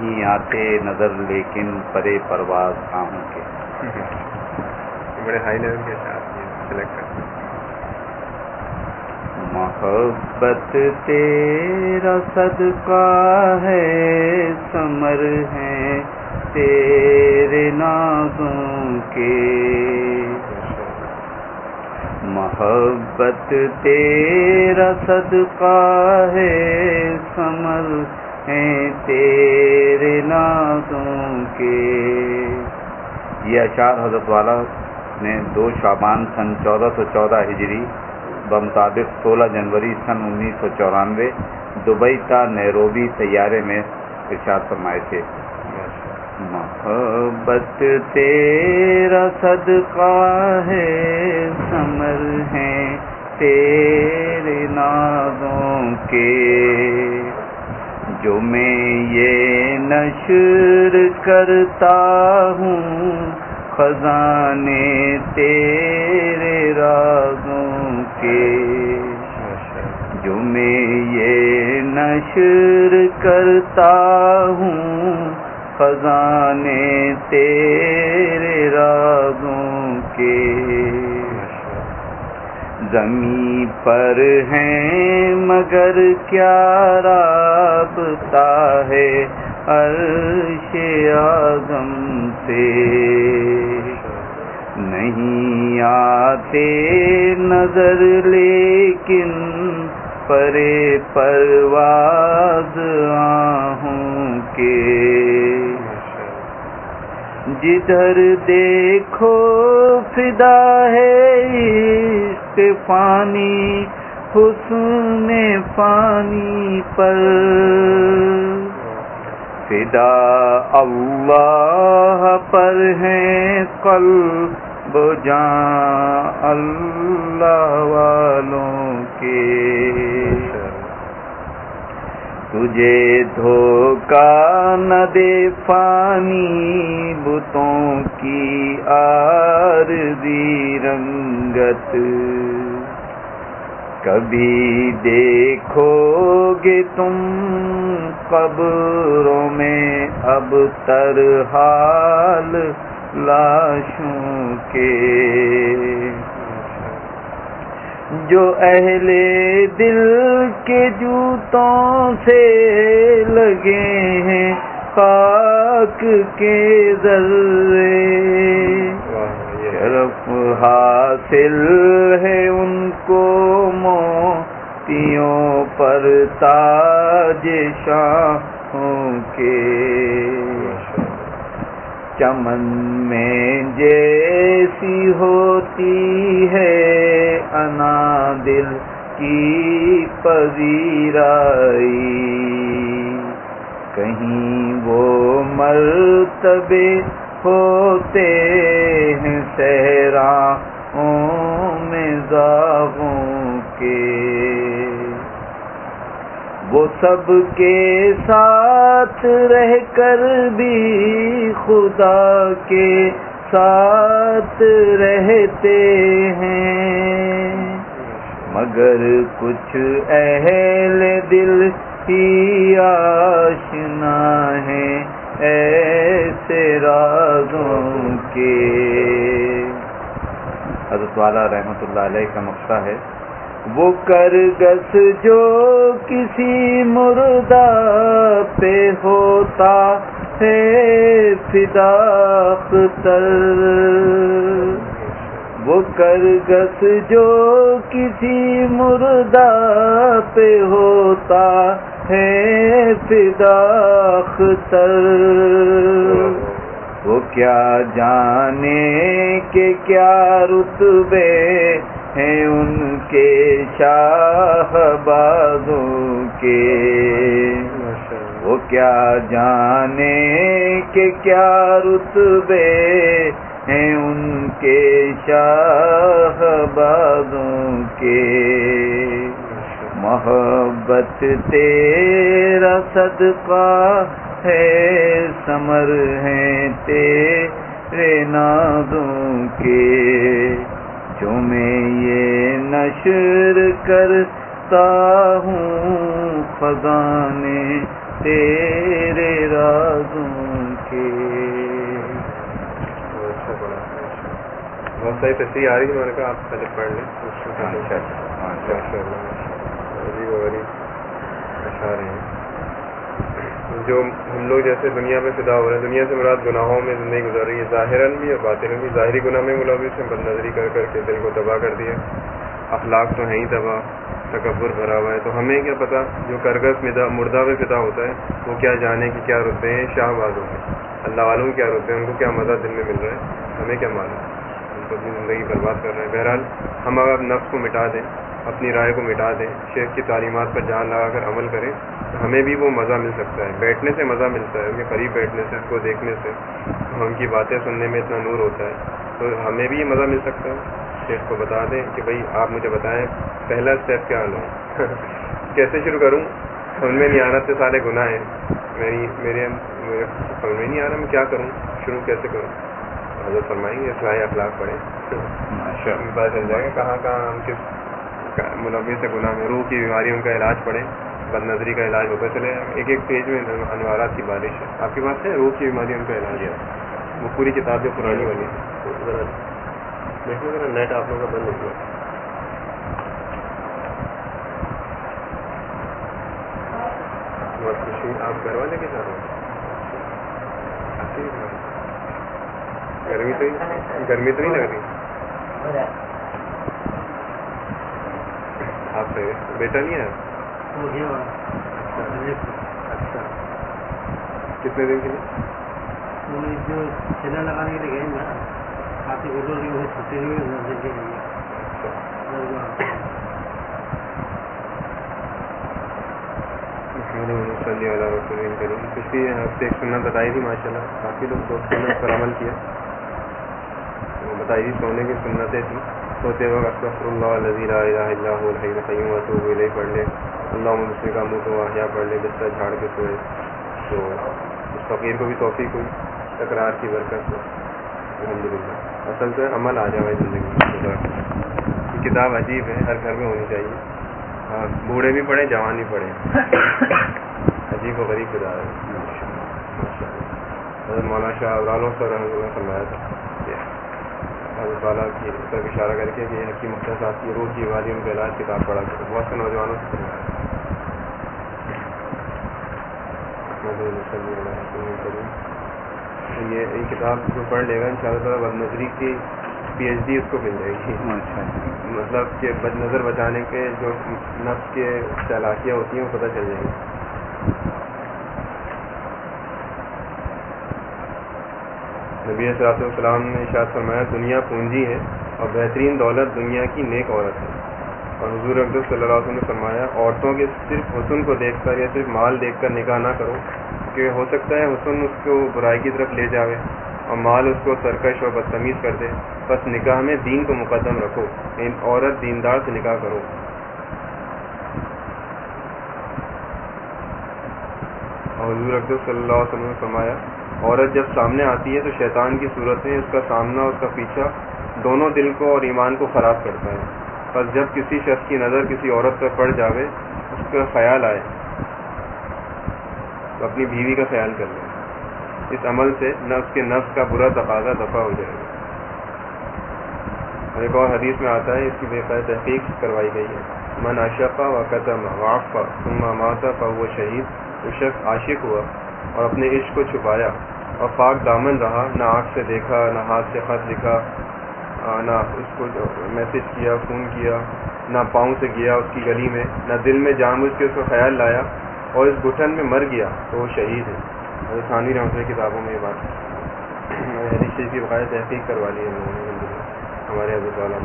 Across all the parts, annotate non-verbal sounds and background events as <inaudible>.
نہیں آتے نظر لیکن پرے پرواز آہوں کے۔ <laughs> بڑے ہائی لیول کے سلیکٹ محبت تیرا صدقہ ہے سمر ہیں تیرے نازوں کے۔ محبت تیرا صدقہ ہے سمر ہیں تیرے نازوں کے۔ یہ اشعار حضرت والا نے دو شابان سن چودہ سو چودہ ہجری بمطابق سولہ جنوری سن انیس سو چورانوے دبئی تا نیروبی طیارے میں ارشاد فرمائے تھے۔ محبت تیرا صدقہ ہے سمر ہیں تیرے نازوں کے۔ جو میں یہ نشر کرتا ہوں، خزانے تیرے رازوں کے۔ جو میں یہ نشر کرتا ہوں، خزانے تیرے رازوں کے۔ زمیں پر ہیں، مگر کیا رابطہ ہے عرش اعظم سے؟ نہیں آتے نظر، لیکن پرے پرواز آہوں کے۔ جدھر دیکھو فدا ہے فانی، حسن پانی پر۔ فدا اللہ پر ہیں کل جان اللہ والوں کے۔ تجھے دھوکا نہ دے پانی، بتوں کی آرزی رنگت۔ کبھی دیکھو گے تم قبروں میں اب تر حال لاشوں کے۔ جو اہل دل کے جوتوں سے لگے ہیں خاک کے ذرے۔ شرف حاصل ہے ان کو موتیوں پر تاج شاہوں کے۔ چمن میں جیسی ہوتی ہے انا دل کی پذیرائی۔ کہیں وہ مرتبے ہوتے ہیں صحرا میں زاغوں کے وہ سب کے ساتھ رہ کر بھی خدا کے ساتھ رہتے ہیں۔ مگر کچھ اہل دل ہی آشنا ہے ایسے رازوں کے۔ حضرت والا رحمۃ اللہ علیہ کا مقصد ہے۔ وہ کرگس جو کسی مردہ پہ ہوتا ہے فدا تر۔ وہ کرگس جو کسی مردہ پہ ہوتا ہے فدا تر۔ وہ کیا جانے کہ کیا رتبے ہیں ان کے شاہ بازوں کے۔ وہ کیا جانے کہ کیا رتبے ہیں ان کے شاہ بازوں کے۔ محبت تیرا صدقہ ہے سمر ہیں تیرے نازوں کے۔ جو میں یہ نشر کرتا ہوں خزانے تیرے راز نازوں کے۔ بہت ساری تصویر آ رہی ہے میں نے کہا آپ پہلے پڑھ لیں۔ کے بعد ماشاء ماشاء اللہ اللہ عجیب و غریب اشعار ہیں جو ہم لوگ جیسے دنیا میں فدا ہو رہے ہیں، دنیا سے مراد گناہوں میں زندگی گزار رہی ہے، ظاہراً بھی اور باطن بھی۔ ظاہری گناہ میں ملوث ہیں بد نظری کر کر کے دل کو تباہ کر دیا اخلاق تو ہیں ہی تباہ، تکبر بھرا ہوا ہے۔ تو ہمیں کیا پتا جو کرگس مردہ میں فدا ہوتا ہے، وہ کیا جانے کہ کیا رتبے ہیں، شاہ بازوں میں۔ اللہ والوں کیا رتبے ہیں، ان کو کیا مزہ دل میں مل رہا ہے؟ ہمیں کیا معلوم؟ ہم تو اپنی زندگی برباد کر رہے ہیں۔ بہرحال ہم اگر نفس کو مٹا دیں، اپنی رائے کو مٹا دیں، شیخ کی تعلیمات پر جان لگا کر عمل کریں ہمیں بھی وہ مزہ مل سکتا ہے۔ بیٹھنے سے مزہ ملتا ہے ان کے قریب بیٹھنے سے اس کو دیکھنے سے۔ ان کی باتیں سننے میں اتنا نور ہوتا ہے۔ تو ہمیں بھی یہ مزہ مل سکتا ہے۔ شیخ کو بتا دیں کہ بھائی آپ مجھے بتائیں پہلا اسٹیپ کیا لوں؟ <laughs> کیسے شروع کروں؟ سمجھ میں نہیں آنا تو سارے گناہ ہیں۔ میری میرے سمجھ میں نہیں آ رہا میں کیا کروں؟ شروع کیسے کروں؟ حضرت فرمائیں گے اصلاح اخلاق پڑھیں۔ پتہ چل جائے گا کہاں کہاں ہم کس ملوث سے گناہ میں روح کی بیماری ان کا علاج پڑھیں۔ بد نظری کا علاج ہوتا چلے ایک ایک پیج میں انوارات کی بارش ہے۔ آپ کے پاس ہے روح کی بیماری ان کا علاج ہے۔ وہ پوری کتاب جو پرانی والی ذرا دیکھو ذرا نیٹ آپ لوگوں کا بند ہو گیا۔ آپ گھر والے کے ساتھ گرمی تو گرمی تو نہیں لگ رہی۔ آپ سے بیٹا نہیں ہے؟ اچھا۔ کتنے دن کے لیے؟ جو چلا لگانے کے لیے گئے نا چھٹی ہوئی کے لیے صلی اللہ رسول کریم پچھلی ہفتے ایک سنت بتائی تھی ماشاء اللہ کافی لوگ دوست پر عمل کیا۔ وہ بتائی تھی سونے کی سنتیں تھیں سوتے وقت اکثر اللہ الزی الہ اللہ الحی القیوم وطوب الیہ پڑھ لے اللہ مسلم کا منہ تو واحیہ پڑھ لے بستر جھاڑ کے سوئے۔ تو اس فقیر کو بھی توفیق ہوئی، تکرار کی برکت سے۔ الحمد للہ اصل تو عمل آ جائے زندگی میں۔ کتاب عجیب ہے، ہر گھر میں ہونی چاہیے۔ بوڑھے بھی پڑھیں، جوان بھی پڑھیں۔ عجیب و غریب کتاب ہے۔ مولانا شاہ رحمۃ اللہ فرمایا تھا۔ حضرت والا کی طرف اشارہ کر کے کہ حکیم مختار صاحب کی روح کی والی ان کا علاج کتاب پڑھا کرو بہت سے نوجوانوں سے۔ یہ کتاب جو پڑھ لے گا ان شاء اللہ تعالیٰ بد نظری کی پی ایچ ڈی اس کو مل جائے گی۔ مطلب کہ بد نظر بچانے کے جو نفس کے چالاکیاں ہوتی ہیں وہ پتہ چل جائیں گی۔ نبی صلاحت السلام نے اشاعت فرمایا، دنیا پونجی ہے اور بہترین دولت دنیا کی نیک عورت ہے۔ اور حضور اقدس صلی اللہ علیہ وسلم نے فرمایا، عورتوں کے صرف حسن کو دیکھ کر یا صرف مال دیکھ کر نکاح نہ کرو، کہ ہو سکتا ہے حسن اس کو برائی کی طرف لے جاوے اور مال اس کو سرکش اور بدتمیز کر دے۔ بس نکاح میں دین کو مقدم رکھو ان عورت دیندار سے نکاح کرو۔ اور حضور اقدس صلی اللہ علیہ وسلم نے فرمایا عورت جب سامنے آتی ہے تو شیطان کی صورت میں اس کا سامنا اس کا پیچھا دونوں دل کو اور ایمان کو خراب کرتا ہے۔ بس جب کسی شخص کی نظر کسی عورت پر پڑ جاوے، اس کا خیال آئے۔ تو اپنی بیوی کا خیال کر لیں اس عمل سے نفس کے نفس کا برا تقاضا دفاع ہو جائے گا۔ اور ایک اور حدیث میں آتا ہے، اس کی بے قید تحقیق کروائی گئی ہے۔ من اشفا و قدم واقفہ ثم ماتا پا وہ شہید وہ شخص عاشق ہوا اور اپنے عشق کو چھپایا۔ اور پاک دامن رہا، نہ آنکھ سے دیکھا، نہ ہاتھ سے خط لکھا نہ اس کو میسج کیا فون کیا، نہ پاؤں سے گیا اس کی گلی میں، نہ دل میں جان بوجھ کے اس کو خیال لایا اور اس گٹھن میں مر گیا، تو وہ شہید ہے۔ ثانوی رحمت کتابوں میں یہ بات حدیث شریف کی بقایا تحقیق کروا لی ہے ہمارے حضرت والا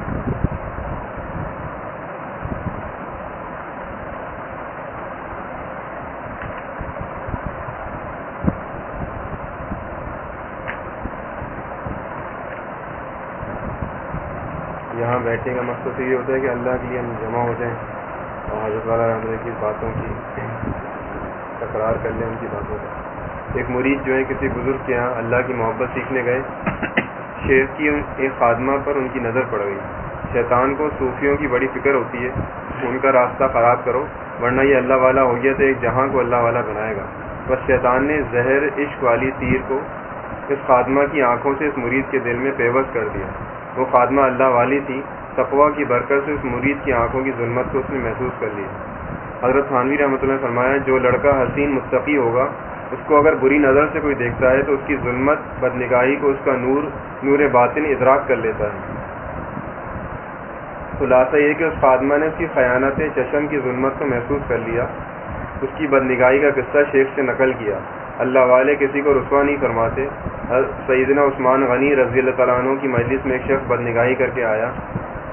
یہاں بیٹھنے کا مقصد یہ ہوتا ہے کہ اللہ کے لیے ہم جمع ہو جائیں اور حضرت والا رحمت کی باتوں کی تکرار کر لیں، ان کی باتوں کا ایک مرید جو ہے، کسی بزرگ کے یہاں اللہ کی محبت سیکھنے گئے۔ شیخ کی ایک خادمہ پر ان کی نظر پڑ گئی۔ شیطان کو صوفیوں کی بڑی فکر ہوتی ہے۔ ان کا راستہ خراب کرو، ورنہ یہ اللہ والا ہو گیا تو ایک جہاں کو اللہ والا بنائے گا۔ بس شیطان نے زہر عشق والی تیر کو اس خادمہ کی آنکھوں سے اس مرید کے دل میں پیوس کر دیا۔ وہ خادمہ اللہ والی تھی تقوا کی برکت سے اس مرید کی آنکھوں کی ظلمت کو اس نے محسوس کر لیا حضرت خانوی رحمۃ اللہ نے فرمایا، جو لڑکا حسین متقی ہوگا، اس کو اگر بری نظر سے کوئی دیکھتا ہے، تو اس کی ظلمت بد نگاہی کو اس کا نور نور باطن ادراک کر لیتا ہے۔ خلاصہ یہ کہ اس خادمہ نے اس کی خیانت چشم کی ظلمت کو محسوس کر لیا۔ اس کی بد نگاہی کا قصہ شیخ سے نقل کیا۔ اللہ والے کسی کو رسوا نہیں فرماتے۔ سیدنا عثمان غنی رضی اللہ تعالیٰ عنہ کی مجلس میں ایک شخص بد نگاہی کر کے آیا۔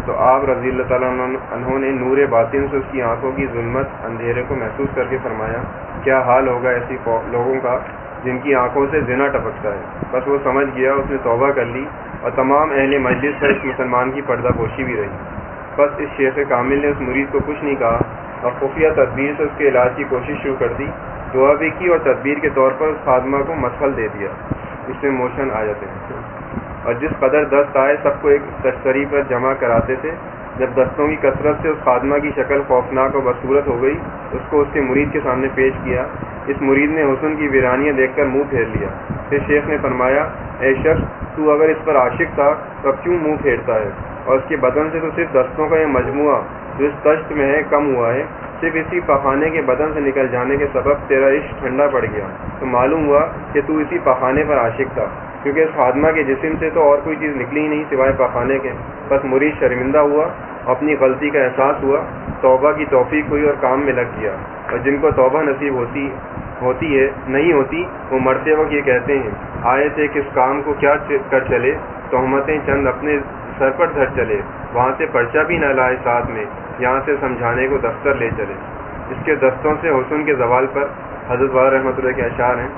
تو آپ رضی اللہ تعالیٰ عنہ نے نور باطن سے اس کی آنکھوں کی ظلمت اندھیرے کو محسوس کر کے فرمایا، کیا حال ہوگا ایسی لوگوں کا جن کی آنکھوں سے زنا ٹپکتا ہے؟ بس وہ سمجھ گیا، اس نے توبہ کر لی اور تمام اہل مجلس پر اس مسلمان کی پردہ پوشی بھی رہی۔ بس اس شیخ کامل نے اس مریض کو کچھ نہیں کہا اور خفیہ تدبیر سے اس کے علاج کی کوشش شروع کر دی۔ دعا بھی کی اور تدبیر کے طور پر اس خادمہ کو مسل دے دیا۔ اس میں موشن آ جاتے ہیں۔ اور جس قدر دست آئے سب کو ایک تشتری پر جمع کراتے تھے۔ جب دستوں کی کثرت سے اس خادمہ کی شکل خوفناک اور بصورت ہو گئی، اس کو اس کے مرید کے سامنے پیش کیا۔ اس مرید نے حسن کی ویرانیاں دیکھ کر منہ پھیر لیا۔ پھر شیخ نے فرمایا، اے شخص، تو اگر اس پر عاشق تھا، تو کیوں منہ پھیرتا ہے؟ اور اس کے بدن سے تو صرف دستوں کا یہ مجموعہ، جو اس تشت میں ہے، کم ہوا ہے۔ صرف اسی پخانے کے بدن سے نکل جانے کے سبب تیرا عشق ٹھنڈا پڑ گیا۔ تو معلوم ہوا کہ تو اسی پخانے پر عاشق تھا۔ کیونکہ اس خادمہ کے جسم سے تو اور کوئی چیز نکلی ہی نہیں سوائے پخانے کے۔ بس مریض شرمندہ ہوا، اپنی غلطی کا احساس ہوا، توبہ کی توفیق ہوئی اور کام میں لگ گیا۔ اور جن کو توبہ نصیب ہوتی ہوتی ہے، نہیں ہوتی، وہ مرتے وقت یہ کہتے ہیں، آئے تھے کس کام کو کیا کر چلے؟ تہمتیں چند اپنے سر پر دھر چلے۔ وہاں سے پرچہ بھی نہ لائے ساتھ میں، یہاں سے سمجھانے کو دفتر لے چلے۔ اس کے دستوں سے حسن کے زوال پر حضرت والا رحمۃ اللہ کے اشعار ہیں۔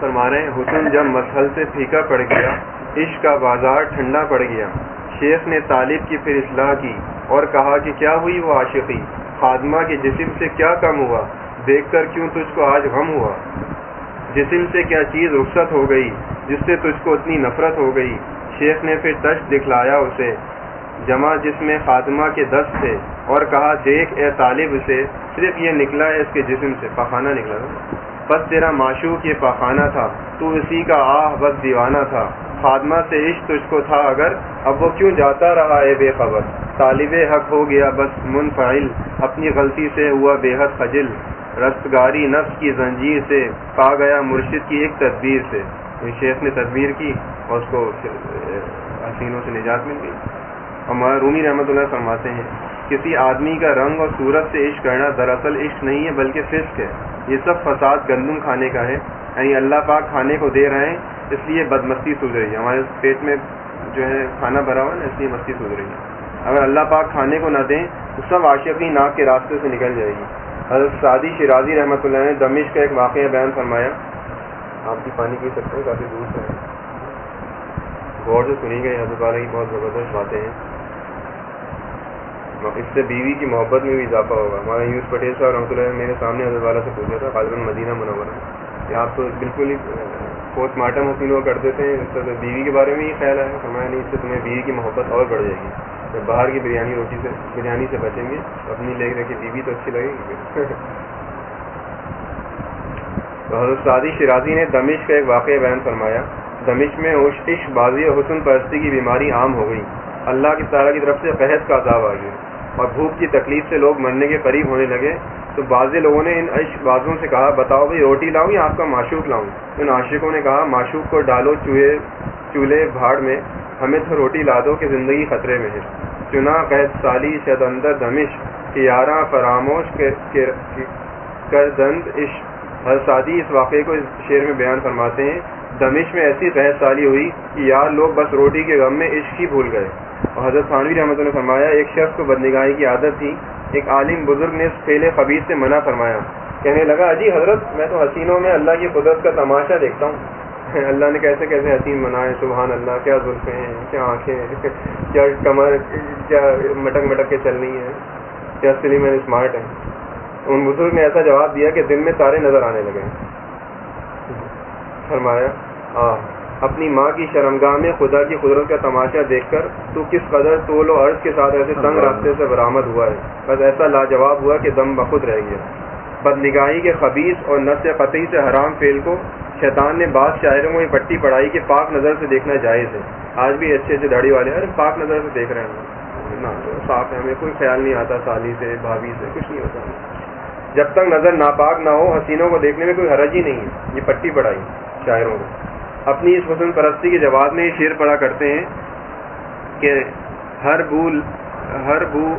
فرما رہے ہیں، حسن جب مسحل سے پھیکا پڑ گیا، عشق کا بازار ٹھنڈا پڑ گیا۔ شیخ نے طالب کی پھر اصلاح کی اور کہا کہ کیا ہوئی وہ عاشقی؟ خادمہ کے جسم سے کیا کم ہوا؟ دیکھ کر کیوں تجھ کو آج غم ہوا؟ جسم سے کیا چیز رخصت ہو گئی جس سے تجھ کو اتنی نفرت ہو گئی؟ شیخ نے پھر دشت دکھلایا اسے۔ جمع جس میں خاتمہ کے دست تھے اور کہا، دیکھ اے طالب، اسے صرف یہ نکلا ہے، اس کے جسم سے۔ پخانہ نکلا۔ تھا بس تیرا معشوق یہ پخانہ تھا، تو اسی کا آہ بس دیوانہ تھا۔ خادمہ سے عشق تجھ کو تھا اگر، اب وہ کیوں جاتا رہا ہے بے خبر؟ طالب حق ہو گیا بس منفعل، اپنی غلطی سے ہوا بے حد خجل۔ رستگاری نفس کی زنجیر سے پا گیا مرشد کی ایک تدبیر سے۔ شیخ نے تدبیر کی؟ اور اس کو حسینوں سے نجات مل گئی۔ ہمارا رومی رحمۃ اللہ فرماتے ہیں، کسی آدمی کا رنگ اور صورت سے عشق کرنا دراصل عشق نہیں ہے، بلکہ فسق ہے۔ یہ سب فساد گندم کھانے کا ہے۔ یعنی اللہ پاک کھانے کو دے رہے ہیں، اس لیے بدمستی سوج رہی ہے۔ ہمارے پیٹ میں جو ہے کھانا بھرا ہوا نا، اس لیے مستی سوج رہی ہے۔ اگر اللہ پاک کھانے کو نہ دیں، تو سب عاشقی ناک کے راستے سے نکل جائے گی۔ حضرت سعدی شرازی رحمۃ اللہ نے دمش کا ایک واقعہ بیان فرمایا۔ آپ بھی پانی پی سکتے ہیں، کافی دور سے۔ غور سے سنی گئی، حضرت والا کی بہت زبردست باتیں ہیں۔ اس سے بیوی کی محبت میں بھی اضافہ ہوگا۔ ہمارا یوز پٹیل صاحب رحمۃ اللہ میرے سامنے حضرت والا سے پوچھا تھا غالباً مدینہ منورہ۔ کہ آپ تو بالکل ہی پوسٹ مارٹم حسین ہوا کر دیتے ہیں اس سے بیوی کے بارے میں یہ خیال ہے فرمایا، نہیں، اس سے تمہیں بیوی کی محبت اور بڑھ جائے گی۔ جب باہر کی بریانی روٹی سے، بریانی سے بچیں گے، اپنی لے کے بیوی تو اچھی لگے گی۔ تو حضرت سعدی شرازی نے دمش کا ایک واقعہ بیان فرمایا۔ دمش میں عشق، بازی اور حسن پرستی کی بیماری عام ہو گئی۔ اللہ کی تعالیٰ کی طرف سے بحث کا عذاب آ گیا۔ اور بھوک کی تکلیف سے لوگ مرنے کے قریب ہونے لگے۔ تو بعض لوگوں نے ان عشق بازوں سے کہا، بتاؤ بھائی، روٹی لاؤں یا آپ کا معشوق لاؤں؟ ان عاشقوں نے کہا، معشوق کو ڈالو چوہے، چولہے، بھاڑ میں، ہمیں تو روٹی لا دو کہ زندگی خطرے میں ہے۔ چنا، قید، سالی، شد، اندر، دمش یارہ فراموش کر، دند، عشق۔ ہر سادی اس واقعے کو اس شعر میں بیان فرماتے ہیں۔ دمش میں ایسی قید سالی ہوئی کہ یار لوگ بس روٹی کے غم میں عشق ہی بھول گئے۔ اور حضرت خانوی رحمۃ نے فرمایا، ایک شخص کو بدنگاہی کی عادت تھی، ایک عالم بزرگ نے اس پھیلے خبیر سے منع فرمایا۔ کہنے لگا اجی حضرت، میں تو حسینوں میں اللہ کی قدرت کا تماشا دیکھتا ہوں۔ <laughs> اللہ نے کیسے کیسے حسین بنائے سبحان اللہ، کیا زلفیں ہیں، کیا آنکھیں <laughs> کیا کمر، کیا مٹک مٹک کے چل رہی ہیں۔ کیا سلی میں اسمارٹ ہے ان بزرگ نے ایسا جواب دیا کہ دن میں تارے نظر آنے لگے۔ فرمایا اپنی ماں کی شرمگاہ میں خدا کی قدرت کا تماشا دیکھ کر تو کس قدر طول و عرض کے ساتھ ایسے تنگ راستے سے برآمد ہوا ہے۔ بس ایسا لاجواب ہوا کہ دم بخود رہ گیا۔ بدنگاہی کے خبیص اور نس قطعی سے حرام فیل کو شیطان نے بعض شاعروں کو یہ پٹی پڑھائی کہ پاک نظر سے دیکھنا جائز ہے۔ آج بھی اچھے اچھے داڑھی والے ارے پاک نظر سے دیکھ رہے ہیں۔ نا صاف ہے ہمیں کوئی خیال نہیں آتا سالی سے بھابھی سے کچھ نہیں ہوتا۔ جب تک نظر ناپاک نہ ہو حسینوں کو دیکھنے میں کوئی حرج ہی نہیں ہے۔ یہ پٹی پڑھائی۔ شاعروں اپنی اس حسن پرستی کے جواب میں یہ شعر پڑھا کرتے ہیں کہ ہر بول ہر بو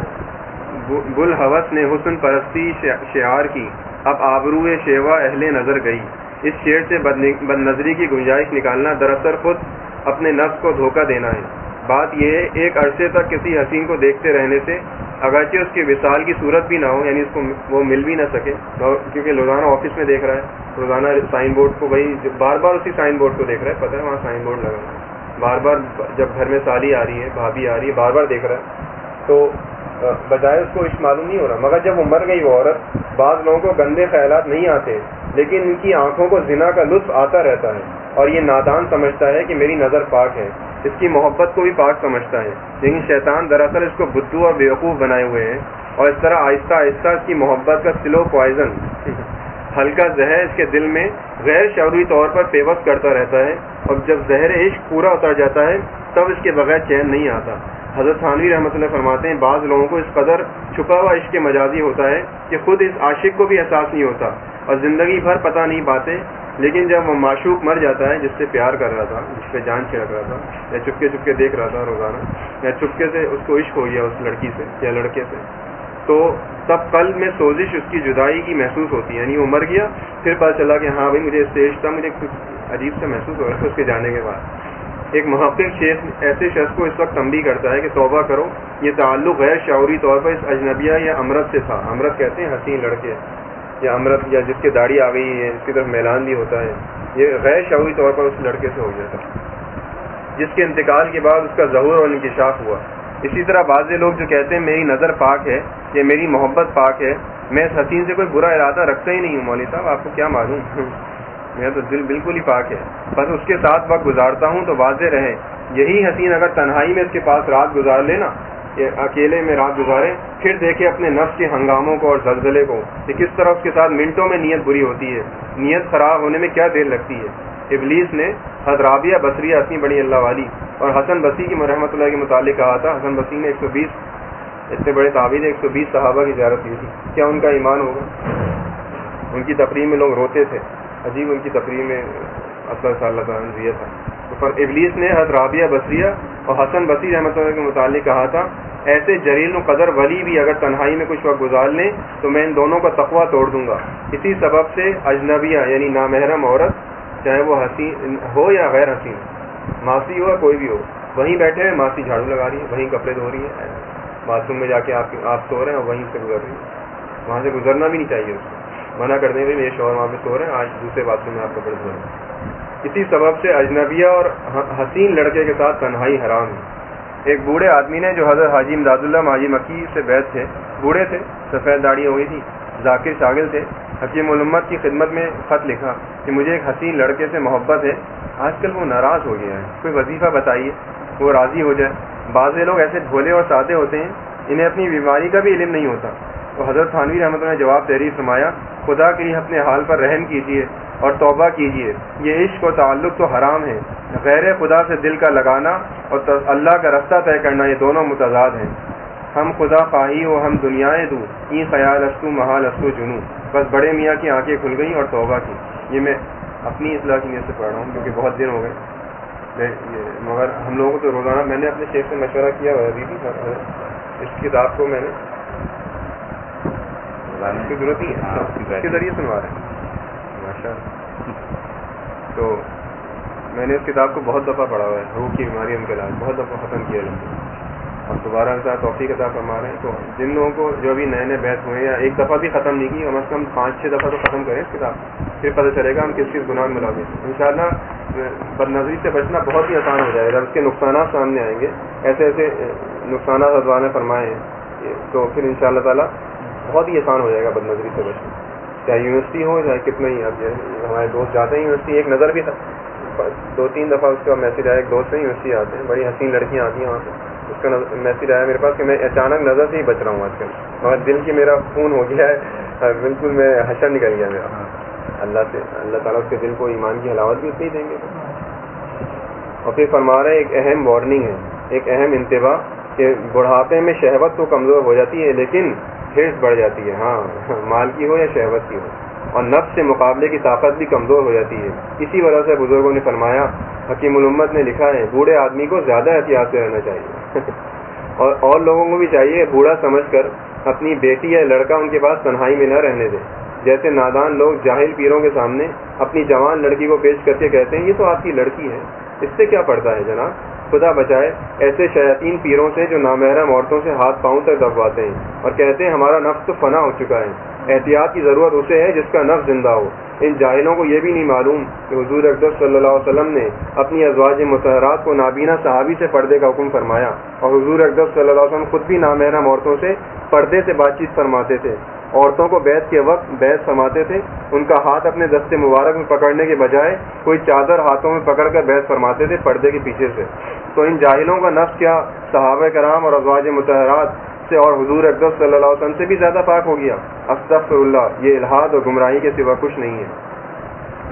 بل حوث نے حسن پرستی شعار کی۔ اب آبرو شیوا اہل نظر گئی۔ اس شعر سے بد نظری کی گنجائش نکالنا دراصل خود اپنے نفس کو دھوکہ دینا ہے۔ بات یہ ہے، ایک عرصے تک کسی حسین کو دیکھتے رہنے سے، اگرچہ اس کی وصال کی صورت بھی نہ ہو یعنی اس کو وہ مل بھی نہ سکے کیونکہ روزانہ آفس میں دیکھ رہا ہے، روزانہ سائن بورڈ کو وہی بار بار اسی سائن بورڈ کو دیکھ رہا ہے، پتہ ہے وہاں سائن بورڈ لگا ہے۔ بار بار جب گھر میں سالی آ رہی ہے، بھابھی آ رہی ہے، بار بار دیکھ رہا ہے۔ تو بجائے اس کو عشق معلوم نہیں ہو رہا۔ مگر جب وہ مر گئی وہ عورت، بعض لوگوں کو گندے خیالات نہیں آتے، لیکن ان کی آنکھوں کو زنا کا لطف آتا رہتا ہے۔ اور یہ نادان سمجھتا ہے کہ میری نظر پاک ہے، اس کی محبت کو بھی پاک سمجھتا ہے۔ لیکن شیطان دراصل اس کو بدھو اور بیوقوف بنائے ہوئے ہیں اور اس طرح آہستہ آہستہ اس کی محبت کا سلو پوائزن ہلکا زہر اس کے دل میں غیر شعوری طور پر پیوست کرتا رہتا ہے اور جب زہر عشق پورا اتر جاتا ہے، تب اس کے بغیر چین نہیں آتا۔ حضرت خانوی رحمۃ اللہ فرماتے ہیں، بعض لوگوں کو اس قدر چھپا ہوا عشق مجازی ہوتا ہے کہ خود اس عاشق کو بھی احساس نہیں ہوتا اور زندگی بھر پتہ نہیں پاتے لیکن جب وہ معشوق مر جاتا ہے، جس سے پیار کر رہا تھا، جس پہ جان چھڑک رہا تھا، یا چپکے چپکے دیکھ رہا تھا روزانہ، یا چپکے سے اس کو عشق ہو گیا، اس لڑکی سے یا لڑکے سے۔ تو تب قلب میں سوزش اس کی جدائی کی محسوس ہوتی ہے یعنی وہ مر گیا، پھر پتہ چلا کہ ہاں بھائی مجھے اسٹیج تھا، مجھے کچھ عجیب سے محسوس ہو رہا ہے اس کے جانے کے بعد۔ ایک محقق شیخ، ایسے شخص کو اس وقت تنبی کرتا ہے کہ توبہ کرو، یہ تعلق غیر شعوری طور پر اس اجنبیہ یا امرت سے تھا۔ امرت کہتے ہیں حسین لڑکے، یا امرت یا جس کی داڑھی آ گئی ہے اس کی طرف میلان بھی ہوتا ہے۔ یہ غیر شعوری طور پر اس لڑکے سے ہو گیا تھا۔ جس کے انتقال کے بعد اس کا ظہور اور انکشاف ہوا۔ اسی طرح بعض لوگ جو کہتے ہیں، میری نظر پاک ہے یا میری محبت پاک ہے۔ میں اس حسین سے کوئی برا ارادہ رکھتا ہی نہیں ہوں، مولوی صاحب، آپ کو کیا معلوم؟ <laughs> میرا تو دل بالکل ہی پاک ہے۔ بس اس کے ساتھ وقت گزارتا ہوں تو واضح رہے۔ یہی حسین اگر تنہائی میں اس کے پاس رات گزار لے نا اکیلے میں رات گزارے، پھر دیکھے اپنے نفس کے ہنگاموں کو اور زلزلے کو کہ کس طرح اس کے ساتھ منٹوں میں نیت بری ہوتی ہے۔ نیت خراب ہونے میں کیا دیر لگتی ہے؟ ابلیس نے حضرابیہ بصریہ حسین بڑی اللہ والی اور حسن بسی کی مرحمت اللہ کے متعلق کہا تھا۔ حسن بسی نے ایک سو بیس اتنے بڑے تعبیر ایک سو بیس صحابہ کی زیارت کی تھی۔ کیا ان کا ایمان ہوگا؟ ان کی تفریح میں لوگ روتے تھے۔ عجیب ان کی تفریح میں اصل صلی اللہ تعالیٰ دیا تھا۔ پر ابلیس نے حضرت رابعہ بصریہ اور حسن بصیر رحمۃ اللہ کے متعلق کہا تھا، ایسے جریل و قدر ولی بھی اگر تنہائی میں کچھ وقت گزار لیں، تو میں ان دونوں کا تقوی توڑ دوں گا۔ اسی سبب سے اجنبیہ یعنی نامحرم عورت، چاہے وہ حسین ہو یا غیر حسین، ماسی ہو یا کوئی بھی ہو، وہیں بیٹھے ہیں، ماسی جھاڑو لگا رہی ہے وہیں کپڑے دھو رہی ہے باتھ روم میں جا کے آپ آپ سو رہے ہیں اور وہیں سے گزر رہی ہے وہاں سے گزرنا بھی نہیں چاہیے اس کو۔ منع کر دیں بھائی میرے شوہر وہاں پہ سو رہے ہیں، آج دوسرے باتھ روم میں آپ کپڑے دھو رہے ہیں۔ اسی سبب سے اجنبیہ اور حسین لڑکے کے ساتھ تنہائی حرام ہے۔ ایک بوڑھے آدمی نے جو حضرت حاجی امداد اللہ ماجی مکی سے بیت تھے، بوڑھے تھے، سفید داڑھی ہو گئی تھی، ذاکر شاگل تھے۔ حکیم علمت کی خدمت میں خط لکھا کہ مجھے ایک حسین لڑکے سے محبت ہے، آج کل وہ ناراض ہو گیا ہے۔ کوئی وظیفہ بتائیے؟ وہ راضی ہو جائے۔ بعض لوگ ایسے بھولے اور سادے ہوتے ہیں، انہیں اپنی بیماری کا بھی علم نہیں ہوتا۔ تو حضرت خانوی رحمۃ نے جواب تحریر فرمایا، خدا کے لیے اپنے حال پر رحم کیجیے اور توبہ کیجیے۔ یہ عشق و تعلق تو حرام ہے۔ غیر خدا سے دل کا لگانا اور اللہ کا رستہ طے کرنا، یہ دونوں متضاد ہیں۔ ہم خدا خواہی و ہم دنیائیں دوں این خیال استو، محال استو جنو بس بڑے میاں کی آنکھیں کھل گئیں اور توبہ کی۔ یہ میں اپنی اصلاح کی نیت سے پڑھ رہا ہوں، کیونکہ بہت دن ہو گئے۔ مگر ہم لوگوں کو تو روزانہ میں نے اپنے شیخ سے مشورہ کیا ہوا ہے اس کتاب کو میں نے کی ضرورت نہیں ہے اس کے ذریعے سنوا رہے ہیں۔ تو میں نے اس کتاب کو بہت دفعہ پڑھا ہوا ہے روح کی بیماری ان کے علاج بہت دفعہ ختم کیا ہے۔ اور دوبارہ توفیق کتاب فرما رہے ہیں، تو جن لوگوں کو جو ابھی نئے نئے بحث ہوئے یا ایک دفعہ بھی ختم نہیں کی، کم از کم پانچ چھ دفعہ تو ختم کریں اس کتاب پھر پتہ چلے گا ہم کس چیز گناہ ملا گے ان شاء اللہ بد نظری سے بچنا بہت ہی آسان ہو جائے گا۔ اس کے نقصانات سامنے آئیں گے، ایسے ایسے نقصانات ادوار نے فرمائے ہیں، تو پھر ان شاء اللہ تعالیٰ بہت ہی آسان ہو جائے گا بد نظری سے بچنا۔ چاہے یونیورسٹی ہو، چاہے کتنا ہی اب ہمارے دوست جاتے ہیں یونیورسٹی، ایک نظر بھی دو تین دفعہ اس کا میسج آیا، ایک دوست سے یونیورسٹی آتے ہیں، بڑی حسین لڑکیاں آتی ہیں وہاں پہ اس کا میسج آیا میرے پاس کہ میں اچانک نظر سے ہی بچ رہا ہوں آج کل۔ مگر دل کی میرا خون ہو گیا ہے۔ بالکل میں حشر نکل گیا میرا۔ ہاں۔ اللہ سے اللہ تعالیٰ اس کے دل کو ایمان کی حلاوت بھی اتنی دیں گے۔ اور پھر فرما رہے ایک اہم وارننگ ہے۔ ایک اہم انتباہ کہ بڑھاپے میں شہوت تو کمزور ہو جاتی ہے لیکن ہرس بڑھ جاتی ہے۔ ہاں مال کی ہو یا شہوت کی ہو۔ اور نفس سے مقابلے کی طاقت بھی کمزور ہو جاتی ہے۔ اسی وجہ سے بزرگوں نے فرمایا، حکیم الامت نے لکھا ہے، بوڑھے آدمی کو زیادہ احتیاط سے رہنا چاہیے۔ <laughs> اور اور لوگوں کو بھی چاہیے بوڑھا سمجھ کر اپنی بیٹی یا لڑکا ان کے پاس تنہائی میں نہ رہنے دے۔ جیسے نادان لوگ جاہل پیروں کے سامنے اپنی جوان لڑکی کو پیش کر کے کہتے ہیں، یہ تو آپ کی لڑکی ہے، اس سے کیا پڑتا ہے جناب؟ خدا بچائے، ایسے شیاطین پیروں سے جو نامحرم عورتوں سے ہاتھ پاؤں تک دبواتے ہیں اور کہتے ہیں، ہمارا نفس تو فنا ہو چکا ہے، احتیاط کی ضرورت اسے ہے جس کا نفس زندہ ہو۔ ان جاہلوں کو یہ بھی نہیں معلوم کہ حضور اقدس صلی اللہ علیہ وسلم نے اپنی ازواج متحرات کو نابینا صحابی سے پردے کا حکم فرمایا اور حضور اقدس صلی اللہ علیہ وسلم خود بھی نامحرم عورتوں سے پردے سے بات چیت فرماتے تھے۔ عورتوں کو بیت کے وقت بیت فرماتے تھے، ان کا ہاتھ اپنے دستے مبارک میں پکڑنے کے بجائے کوئی چادر ہاتھوں میں پکڑ کر بیت فرماتے تھے پردے کے پیچھے سے۔ تو ان جاہلوں کا نفس کیا؟ صحابہ کرام اور ازواج متحرات سے اور حضور اقدس صلی اللہ علیہ وسلم سے بھی زیادہ پاک ہو گیا۔ استغفر اللہ، یہ الحاد اور گمراہی کے سوا کچھ نہیں ہے۔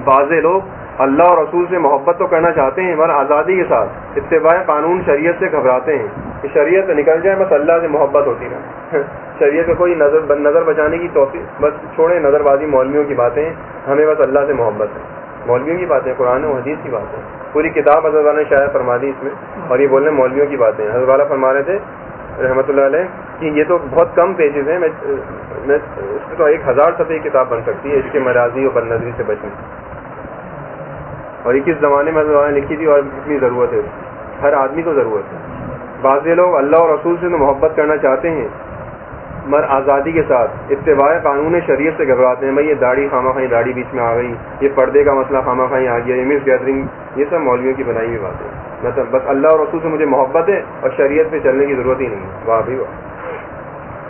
بعض لوگ اللہ اور رسول سے محبت تو کرنا چاہتے ہیں، مگر آزادی کے ساتھ اتباع قانون شریعت سے گھبراتے ہیں۔ کہ شریعت نکل جائے، بس اللہ سے محبت ہوتی رہے۔ <laughs> شریعت میں کوئی نظر نظر بچانے کی توفیق بس چھوڑیں نظر بازی مولویوں کی باتیں۔ ہمیں بس اللہ سے محبت ہے۔ مولویوں کی باتیں، قرآن و حدیث کی باتیں۔ پوری کتاب حضرت والا نے شاید فرما دی اس میں۔ اور یہ بولنے مولویوں کی باتیں۔ حضرت والا فرما رہے تھے رحمۃ اللہ علیہ، کہ یہ تو بہت کم پیجز ہیں۔ میں اس میں تو ایک ہزار سطح کتاب بن سکتی ہے، اس کے مراضی اور بد نظری سے بچنے۔ اور یہ کس زمانے میں حضرت نے لکھی تھی اور کتنی ضرورت ہے۔ ہر آدمی کو ضرورت ہے۔ بعض لوگ اللہ اور رسول سے تو محبت کرنا چاہتے ہیں مر آزادی کے ساتھ اتباع قانون شریعت سے گھبراتے ہیں۔ بھائی، یہ داڑھی خامہ خائی داڑھی بیچ میں آ گئی، یہ پردے کا مسئلہ خامہ خائی آ گیا، یہ گیدرنگ، یہ سب مولویوں کی بنائی ہوئی بات ہے مطلب بس اللہ اور رسول سے مجھے محبت ہے اور شریعت پہ چلنے کی ضرورت ہی نہیں۔ واہ بھی واہ۔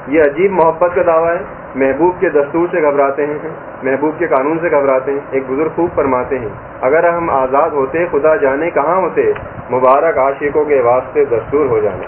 یہ عجیب محبت کا دعویٰ ہے۔ محبوب کے دستور سے گھبراتے ہیں۔ محبوب کے قانون سے گھبراتے ہیں۔ ایک بزرگ خوب فرماتے ہیں۔ اگر ہم آزاد ہوتے، خدا جانے کہاں ہوتے۔ مبارک عاشقوں کے واسطے دستور ہو جانے۔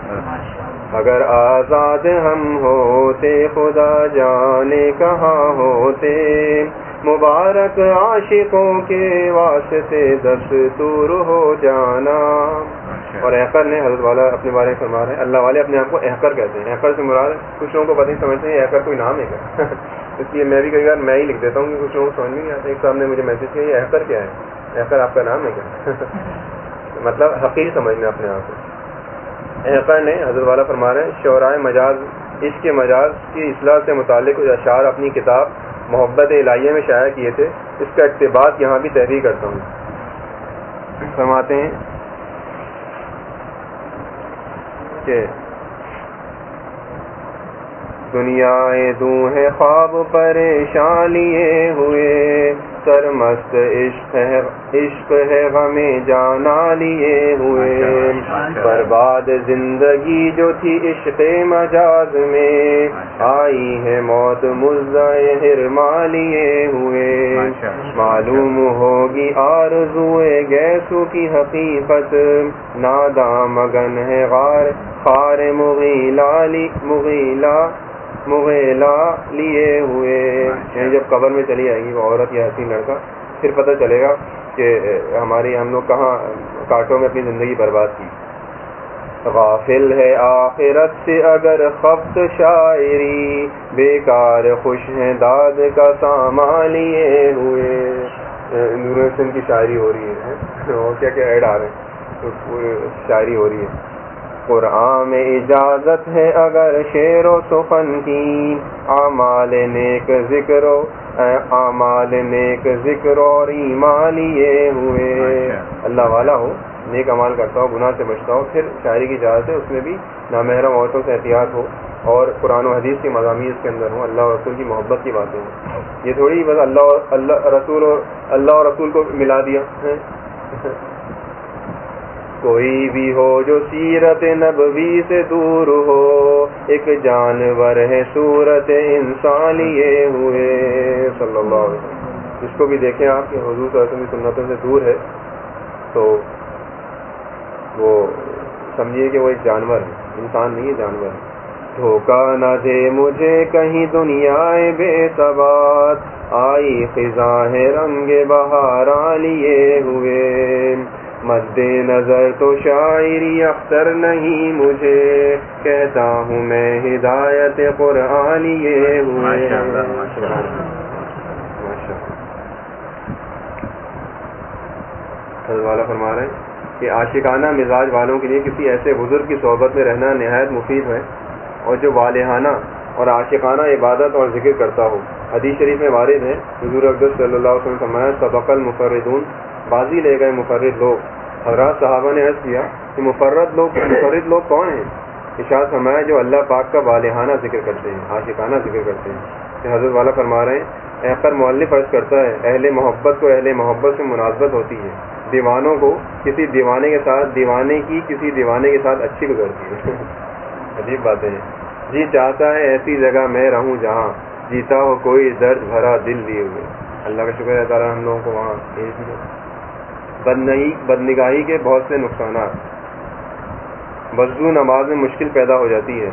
اگر آزاد ہم ہوتے، خدا جانے کہاں ہوتے۔ مبارک عاشقوں کے واسطے دستور ہو جانا۔ اچھا۔ اور احکر نے حضرت والا اپنے بارے میں فرما رہے ہیں، اللہ والے اپنے آپ کو احکر کہتے ہیں۔ احکر سے مراد کچھ لوگوں کو پتہ نہیں، سمجھتے ہیں احکر کوئی نام ہے۔ کیا <laughs> اس لیے میں بھی کئی بار میں ہی لکھ دیتا ہوں کہ کچھ لوگوں کو سمجھ میں نہیں آتا۔ ایک صاحب نے مجھے میسج کیا، یہ احکر کیا ہے؟ احکر آپ کا نام ہے کیا؟ <laughs> مطلب حقیق سمجھنا اپنے آپ کو۔ احکر نے حضرت والا فرما رہے ہیں شعرائے مجاز اس کے مجاز کی اصلاح سے متعلق اشعار اپنی کتاب محبت الہیہ میں شائع کیے تھے۔ اس کا اقتباس یہاں بھی تحریر کرتا ہوں۔ فرماتے ہیں کہ دنیا دو ہے خواب پریشان لیے ہوئے۔ سر مست عشق ہے عشق ہے غمیں جانا لیے ہوئے برباد زندگی جو تھی عشق مجاز میں آئی ہے موت مزہ ہرما لیے ہوئے معلوم ہوگی آرزوئے گیسو کی حقیقت نادام مگن ہے غار خار مغیلا مغیلا مغیلا لیے ہوئے۔ یعنی جب قبر میں چلی آئے گی وہ عورت یا حسین لڑکا پھر پتہ چلے گا کہ ہماری ہم لوگ کہاں کاٹوں میں اپنی زندگی برباد کی۔ غافل ہے آخرت سے اگر خفت شاعری بیکار خوش ہیں داد کا سامان لیے ہوئے۔ نور حسن کی شاعری ہو رہی ہے۔ وہ کیا کیا ایڈ آ رہے ہیں؟ شاعری ہو رہی ہے۔ قرآن میں اجازت ہے اگر شیر و سخن کی۔ اعمال نیک ذکر و اعمال نیک ذکر اور ایمان لیے ہوئے۔ اللہ والا ہو۔ نیک امال کرتا ہو گناہ سے بچتا ہو پھر شاعری کی اجازت ہے اس میں بھی نامحرم عورتوں سے احتیاط ہو۔ اور قرآن و حدیث کے مضامین اس کے اندر ہوں۔ اللہ رسول کی محبت کی باتیں ہوں۔ یہ تھوڑی بس اللہ اللہ رسول اور اللہ اور رسول کو ملا دیا۔ کوئی بھی ہو جو سیرت نبوی سے دور ہو، ایک جانور ہے صورت انسان لیے ہوئے۔ صلی اللہ علیہ وسلم۔ اس کو بھی دیکھیں آپ کہ حضور صلی اللہ علیہ وسلم کی سنتوں سے دور ہے۔ تو وہ سمجھیے کہ وہ ایک جانور ہے۔ انسان نہیں ہے، جانور دھوکہ نہ دے مجھے کہیں دنیا بے ثبات آئی خزاں ہے رنگ بہارا لیے ہوئے۔ مد نظر تو شاعری اختر نہیں مجھے کہتا ہوں میں ہدایت قرآن اللہ۔ حضرت والا فرما رہے ہیں کہ عاشقانہ مزاج والوں کے لیے کسی ایسے بزرگ کی صحبت میں رہنا نہایت مفید ہے اور جو والہانہ اور عاشقانہ عبادت اور ذکر کرتا ہو حدیث شریف میں وارد ہے حضور اقدس صلی اللہ علیہ وسلم سبق المفردون بازی لے گئے مفرد لوگ۔ حضرات صحابہ نے عرض کیا کہ مفرد لوگ مفرد لوگ کون ہیں؟ اشاد فرمایا جو اللہ پاک کا والہانہ ذکر کرتے ہیں، عاشقانہ ذکر کرتے ہیں۔ کہ حضرت والا فرما رہے ہیں پر مولف عرض کرتا ہے، اہل محبت کو اہل محبت سے مناسبت ہوتی ہے۔ دیوانوں کو کسی دیوانے کے ساتھ، دیوانے کی کسی دیوانے کے ساتھ اچھی گزرتی ہے۔ <laughs> عجیب باتیں ہیں جی چاہتا ہے ایسی جگہ میں رہوں جہاں جیتا ہو کوئی درد بھرا دل لیے ہوئے۔ اللہ کا شکر ہے تعالیٰ ہم لوگوں کو وہاں بھیج دیا۔ بدنگاہی کے بہت سے نقصانات۔ وضو نماز میں مشکل پیدا ہو جاتی ہے۔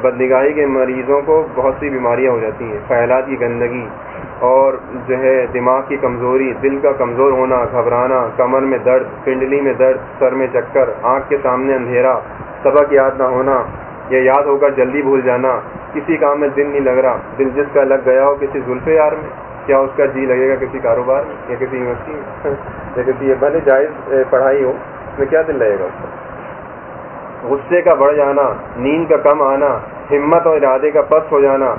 بدنگاہی کے مریضوں کو بہت سی بیماریاں ہو جاتی ہیں۔ خیالات کی گندگی اور جو ہے دماغ کی کمزوری، دل کا کمزور ہونا، گھبرانا، کمر میں درد، پنڈلی میں درد، سر میں چکر، آنکھ کے سامنے اندھیرا، سبق یاد نہ ہونا، یا یاد ہو کر جلدی بھول جانا، کسی کام میں دل نہیں لگ رہا دل جس کا لگ گیا ہو کسی زلف یار میں۔ کیا اس کا جی لگے گا کسی کاروبار میں یا کسی یونیورسٹی میں؟ یا کسی بھلے جائز پڑھائی ہو اس میں کیا دل لگے گا اس کا غصے کا بڑھ جانا، نیند کا کم آنا، ہمت اور ارادے کا پس ہو جانا،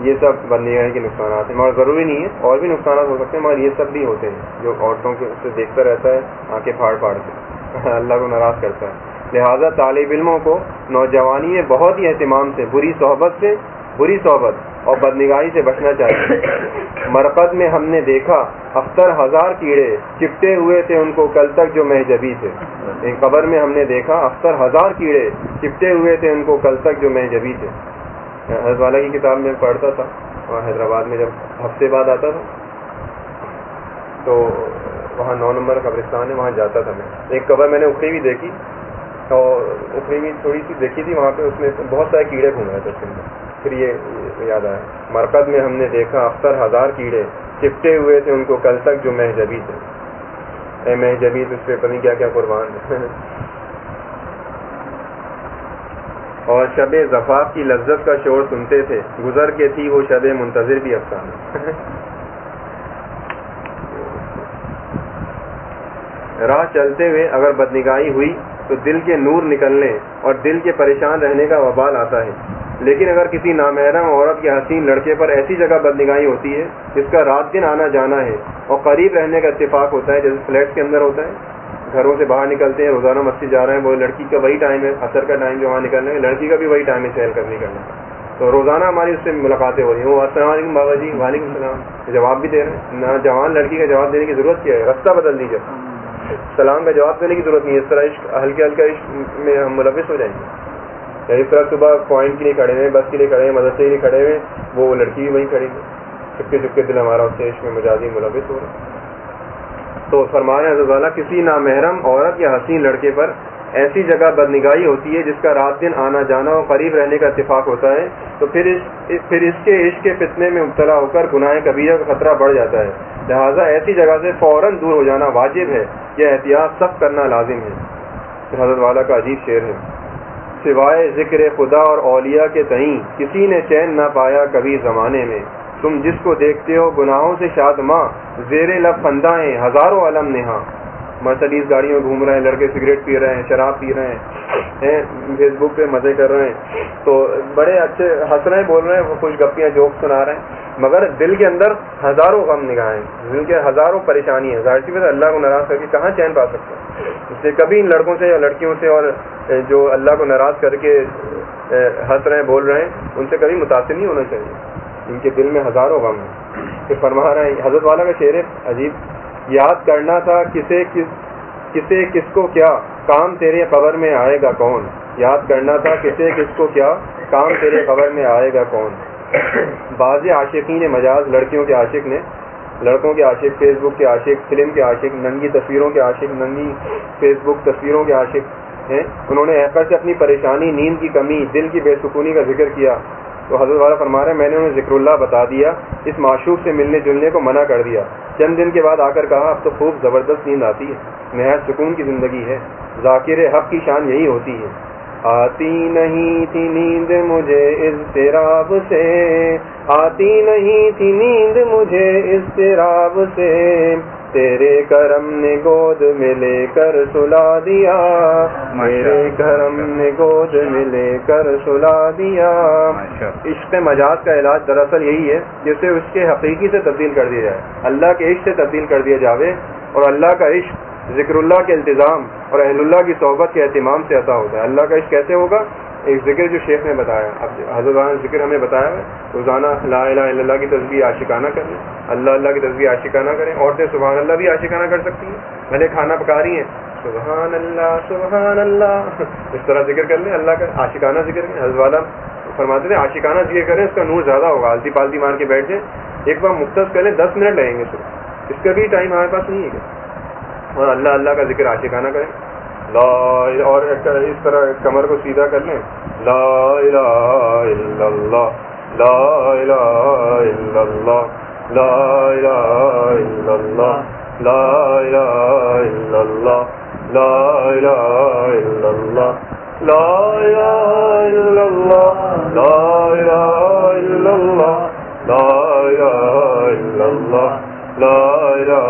یہ سب بندگاہی کے نقصانات ہیں۔ مگر ضروری نہیں ہے، اور بھی نقصانات ہو سکتے ہیں، مگر یہ سب بھی ہوتے ہیں جو عورتوں کے سے دیکھتا رہتا ہے، آنکھیں پھاڑ پھاڑ کے۔ <laughs> اللہ کو ناراض کرتا ہے۔ لہذا طالب علموں کو نوجوانی میں بہت ہی اہتمام سے، بری صحبت سے، بری صحبت اور بدنگاہی سے بچنا چاہیے۔ مرکز میں ہم نے دیکھا اختر ہزار کیڑے چپٹے ہوئے تھے ان کو کل تک جو مہجبی تھے۔ قبر میں ہم نے دیکھا اختر ہزار کیڑے چپٹے ہوئے تھے ان کو کل تک جو مہجبی تھے۔ حضرت والا کی کتاب میں پڑھتا تھا اور حیدرآباد میں جب ہفتے بعد آتا تھا تو وہاں نو نمبر قبرستان ہے، وہاں جاتا تھا میں۔ ایک قبر میں نے اکھڑی بھی دیکھی۔ اور اکھڑی بھی تھوڑی سی دیکھی تھی وہاں پہ، اس میں بہت سارے کیڑے گھوم رہے تھے اس کے اندر۔ پھر یہ یاد آیا۔ مرکز میں ہم نے دیکھا اختر ہزار کیڑے چپٹے ہوئے تھے ان کو کل تک جو مہجبی تھے۔ اے مہجبی اس پہ پتہ کیا کیا قربان۔ اور شب ذفاف کی لذت کا شور سنتے تھے۔ گزر کے تھی وہ شب منتظر بھی افسانہ۔ راہ چلتے ہوئے اگر بدنگاہی ہوئی تو دل کے نور نکلنے اور دل کے پریشان رہنے کا وبال آتا ہے۔ لیکن اگر کسی نامحرم عورت یا حسین لڑکے پر ایسی جگہ بدنگاہی ہوتی ہے، جس کا رات دن آنا جانا ہے اور قریب رہنے کا اتفاق ہوتا ہے، جیسے فلیٹ کے اندر ہوتا ہے، گھروں سے باہر نکلتے ہیں، روزانہ مسجد جا رہے ہیں، وہ لڑکی کا وہی ٹائم ہے اثر کا ٹائم جو وہاں نکلنا ہے، لڑکی کا بھی وہی ٹائم ہے سیل کرنے کا۔ تو روزانہ ہماری اس سے ملاقاتیں ہو رہی ہیں۔ وہ، السلام علیکم بابا جی وعلیکم السلام۔ جواب بھی دے رہے ہیں۔ نہ جوان لڑکی کا جواب دینے کی ضرورت کیا ہے؟ رستہ بدل دیجیے سلام کا جواب دینے کی ضرورت نہیں ہے، اس طرح عشق، ہلکے ہلکے عشق میں ہم ملوث ہو جائیں گے۔ یا اس طرح صبح پوائنٹ کے لیے کھڑے ہوئے بس کے لیے کھڑے ہیں مدرسے کے لیے کھڑے ہوئے، وہ لڑکی بھی وہیں کھڑی چپکے چپکے دل ہمارا اس سے عشق میں مجازی ملوث ہو رہا ہے۔ تو فرمایا حضرت والا، کسی نامحرم عورت یا حسین لڑکے پر ایسی جگہ بدنگاہی ہوتی ہے جس کا رات دن آنا جانا اور قریب رہنے کا اتفاق ہوتا ہے، تو پھر اس پھر اس کے عشق کے فتنے میں مبتلا ہو کر گناہ کبیرہ کا خطرہ بڑھ جاتا ہے۔ لہٰذا ایسی جگہ سے فوراً دور ہو جانا واجب ہے۔ یہ احتیاط سخت کرنا لازم ہے۔ حضرت والا کا عجیب شعر ہے۔ سوائے ذکر خدا اور اولیاء کے تئیں کسی نے چین نہ پایا کبھی زمانے میں۔ تم جس کو دیکھتے ہو، گناہوں سے شاد ماں، زیر لب فندائیں ہزاروں علم نہا مرسڈیز گاڑیوں میں گھوم رہے ہیں، لڑکے سگریٹ پی رہے ہیں، شراب پی رہے ہیں فیس بک پہ مزے کر رہے ہیں۔ تو بڑے اچھے ہنس رہے ہیں، بول رہے ہیں، خوش گپیاں، جوک سنا رہے ہیں۔ مگر دل کے اندر ہزاروں غم نگاہیں دل کے ہزاروں پریشانی ہیں۔ ظاہر سی بات اللہ کو ناراض کر کے کہاں چین پا سکتے ہیں؟ اس سے کبھی ان لڑکوں سے یا لڑکیوں سے اور جو اللہ کو ناراض کر کے ہنس رہے ہیں، بول رہے ہیں، ان سے کبھی متاثر نہیں ہونا چاہیے۔ ان کے دل میں ہزاروں غم ہیں۔ پھر فرما رہے ہیں، حضرت والا کا شعر عجیب یاد کرنا تھا کسے کس کسے کس کو کیا کام تیرے قبر میں آئے گا کون؟ یاد کرنا تھا کسے کس کو کیا کام تیرے قبر میں آئے گا کون؟ بعض عاشقین مجاز، لڑکیوں کے عاشق نے لڑکوں کے عاشق فیس بک کے عاشق، فلم کے عاشق، ننگی تصویروں کے عاشق، ننگی فیس بک تصویروں کے عاشق ہیں۔ انہوں نے ایکر سے اپنی پریشانی، نیند کی کمی، دل کی بے سکونی کا ذکر کیا۔ تو حضرت والا فرما رہے ہیں میں نے انہیں ذکر اللہ بتا دیا، اس معشوق سے ملنے جلنے کو منع کر دیا۔ چند دن کے بعد آ کر کہا، اب تو خوب زبردست نیند آتی ہے، نہایت سکون کی زندگی ہے، ذاکر حق کی شان یہی ہوتی ہے۔ آتی نہیں تھی نیند مجھے اضطراب سے، آتی نہیں تھی نیند مجھے اضطراب سے۔ تیرے کرم نے گود میں لے کر سلا دیا۔ میرے کرم نے گود میں لے کر سلا دیا۔ عشق مجاز کا علاج دراصل یہی ہے جسے اس کے حقیقی سے تبدیل کر دیا جائے۔ اللہ کے عشق سے تبدیل کر دیا جاوے اور اللہ کا عشق ذکر اللہ کے التظام اور اہل اللہ کی صحبت کے اہتمام سے عطا ہوتا ہے۔ اللہ کا عشق کیسے ہوگا؟ ایک ذکر جو شیخ نے بتایا اب حضرت ذکر ہمیں بتایا ہے۔ روزانہ لا الہ الا اللہ کی تصویر عاشقانہ کریں۔ اللہ اللہ کی تصویر عاشقانہ کریں۔ عورتیں سبحان اللہ بھی عاشقانہ کر سکتی ہیں۔ بھلے کھانا پکا رہی ہیں۔ سبحان اللہ سبحان اللہ۔ اس طرح ذکر کر لیں۔ اللہ کا عاشقانہ ذکر کریں۔ حضرت والا فرماتے تھے، عاشقانہ ذکر کریں، اس کا نور زیادہ ہوگا۔ آلتی پالتی مار کے بیٹھ جائیں۔ ایک بار مختص کر لیں دس منٹ لگیں گے صرف اس کا بھی ٹائم ہمارے پاس نہیں ہے۔ اور اللہ اللہ کا ذکر عاشقانہ کریں۔ لا اور اس طرح کمر کو سیدھا کر لیں۔ لا الہ الا اللہ، لا الہ الا اللہ، لا الہ الا اللہ، لا الہ الا اللہ، لا الہ الا اللہ، لا الہ الا اللہ، لا الہ الا اللہ، لا الہ الا اللہ، لا الہ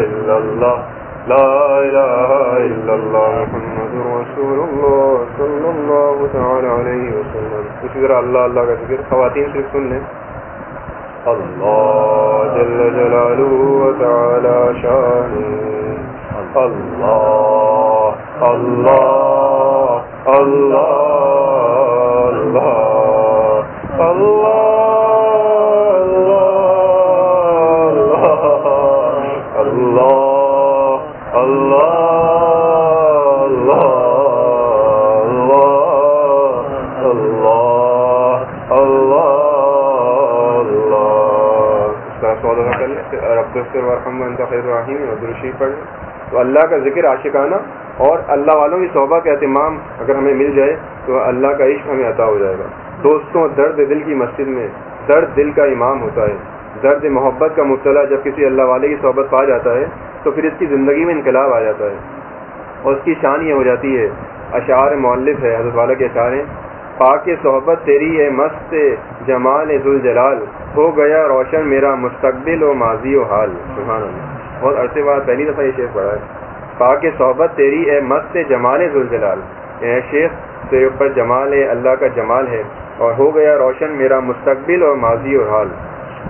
الا اللہ لا الہ الا اللہ محمد رسول اللہ صلی اللہ تعالی علیہ وسلم اسی طرح اللہ اللہ کا ذکر خواتین صرف سن لیں اللہ جل جلالہ و تعالی شان اللہ اللہ اللہ اللہ اللہ پڑھ تو اللہ کا ذکر عاشقانہ اور اللہ والوں کی صحبہ کا اہتمام اگر ہمیں مل جائے تو اللہ کا عشق ہمیں عطا ہو جائے گا۔ دوستوں، درد دل کی مسجد میں درد دل کا امام ہوتا ہے۔ درد محبت کا مبتلا جب کسی اللہ والے کی صحبت پا جاتا ہے تو پھر اس کی زندگی میں انقلاب آ جاتا ہے۔ اور اس کی شان یہ ہو جاتی ہے، اشعار مولف ہے، حضرت والا کے اشعار ہیں۔ پاک صحبت تیری ہے، مست جمال ذوالجلال۔ ہو گیا روشن میرا مستقبل و ماضی و حال۔ سبحان اللہ۔ بہت عرصے بعد پہلی دفعہ یہ شیخ پڑھا ہے۔ پاک صحبت تیری ہے، مست جمال ذوالجلال۔ اے شیخ، تیرے اوپر جمال ہے، اللہ کا جمال ہے۔ اور ہو گیا روشن میرا مستقبل اور ماضی اور حال۔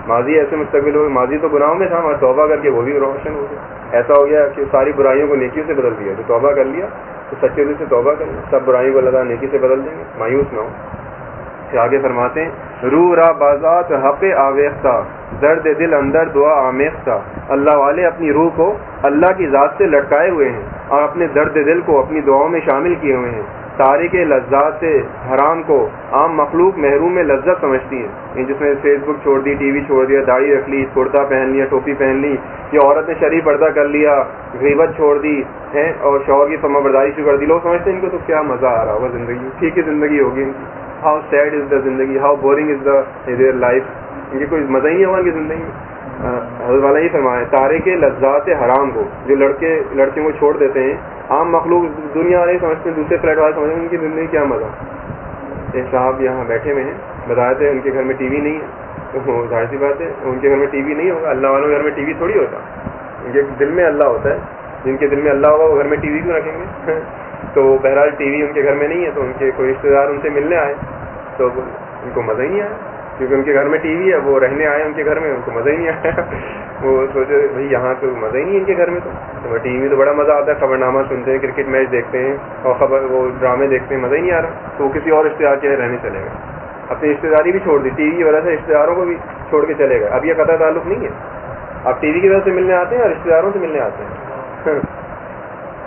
ماضی ایسے مستقبل ہو ماضی تو گناہوں میں تھا ہمارا توبہ کر کے وہ بھی روشن ہو گیا۔ ایسا ہو گیا کہ ساری برائیوں کو نیکیوں سے بدل دیا تو توبہ کر لیا، تو سچے دل سے توبہ کر لیا۔ سب برائیوں کو اللہ نیکی سے بدل دیں گے۔ مایوس نہ ہو۔ پھر آگے فرماتے ہیں رو را بازات حق آویختہ، درد دل اندر دعا آمیختہ۔ اللہ والے اپنی روح کو اللہ کی ذات سے لٹکائے ہوئے ہیں۔ اور اپنے درد دل کو اپنی دعاؤں میں شامل کیے ہوئے ہیں۔ تاریخ لذات سے حرام کو عام مخلوق محروم میں لذت سمجھتی ہے یعنی جس نے فیس بک چھوڑ دی، ٹی وی چھوڑ دیا، داڑھی رکھ لی، کرتا پہن لیا، ٹوپی پہن لی، یا عورت نے شریف پردہ کر لیا، غیبت چھوڑ دی ہے اور شوہر کی فما برداری شروع کر دی۔ لوگ سمجھتے ہیں ان کو تو کیا مزہ آ رہا ہوگا زندگی ٹھیک ہے، زندگی ہوگی۔ ہاؤ سیڈ از دا زندگی؟ How boring is the their life ان کی کوئی مزہ ہی نہیں ہوگا ان کی زندگی میں۔ حضرت والا ہی فرمایا تارے کے لذات حرام کو جو لڑکے، لڑکیوں کو چھوڑ دیتے ہیں، عام مخلوق دنیا والے سمجھتے ہیں، دوسرے فلیٹ والے سمجھتے ہیں، ان کی زندگی کیا مزہ؟ ایک صاحب یہاں بیٹھے ہوئے ہیں بتایا تھے ان کے گھر میں ٹی وی نہیں ہے۔ تو ظاہر سی بات ہے، ان کے گھر میں ٹی وی نہیں ہوگا، اللہ والوں کے گھر میں ٹی وی تھوڑی ہوتا۔ ان کے دل میں اللہ ہوتا ہے، جن کے دل میں اللہ ہوگا، وہ گھر میں ٹی وی کیوں رکھیں گے؟ <laughs> تو بہرحال ٹی وی ان کے گھر میں نہیں ہے، تو ان کے کوئی رشتے دار ان سے ملنے آئے۔ تو ان کو مزہ ہی نہیں آیا۔ کیونکہ ان کے گھر میں ٹی وی ہے، وہ رہنے آئے ان کے گھر میں، ان کو مزہ ہی نہیں آیا۔ وہ سوچے بھائی یہاں تو مزہ ہی نہیں ان کے گھر میں تو۔ ٹی وی تو بڑا مزہ آتا ہے خبر نامہ سنتے ہیں، کرکٹ میچ دیکھتے ہیں اور خبر، وہ ڈرامے دیکھتے ہیں، مزہ ہی نہیں آ رہا۔ تو وہ کسی اور رشتے دار کے رہنے چلے گا اپنی رشتے داری بھی چھوڑ دی، ٹی وی کی وجہ سے رشتے داروں کو بھی چھوڑ کے چلے گا اب یہ قطع تعلق نہیں ہے۔ آپ ٹی وی کی وجہ سے ملنے آتے ہیں اور رشتے داروں سے ملنے آتے ہیں۔ <laughs>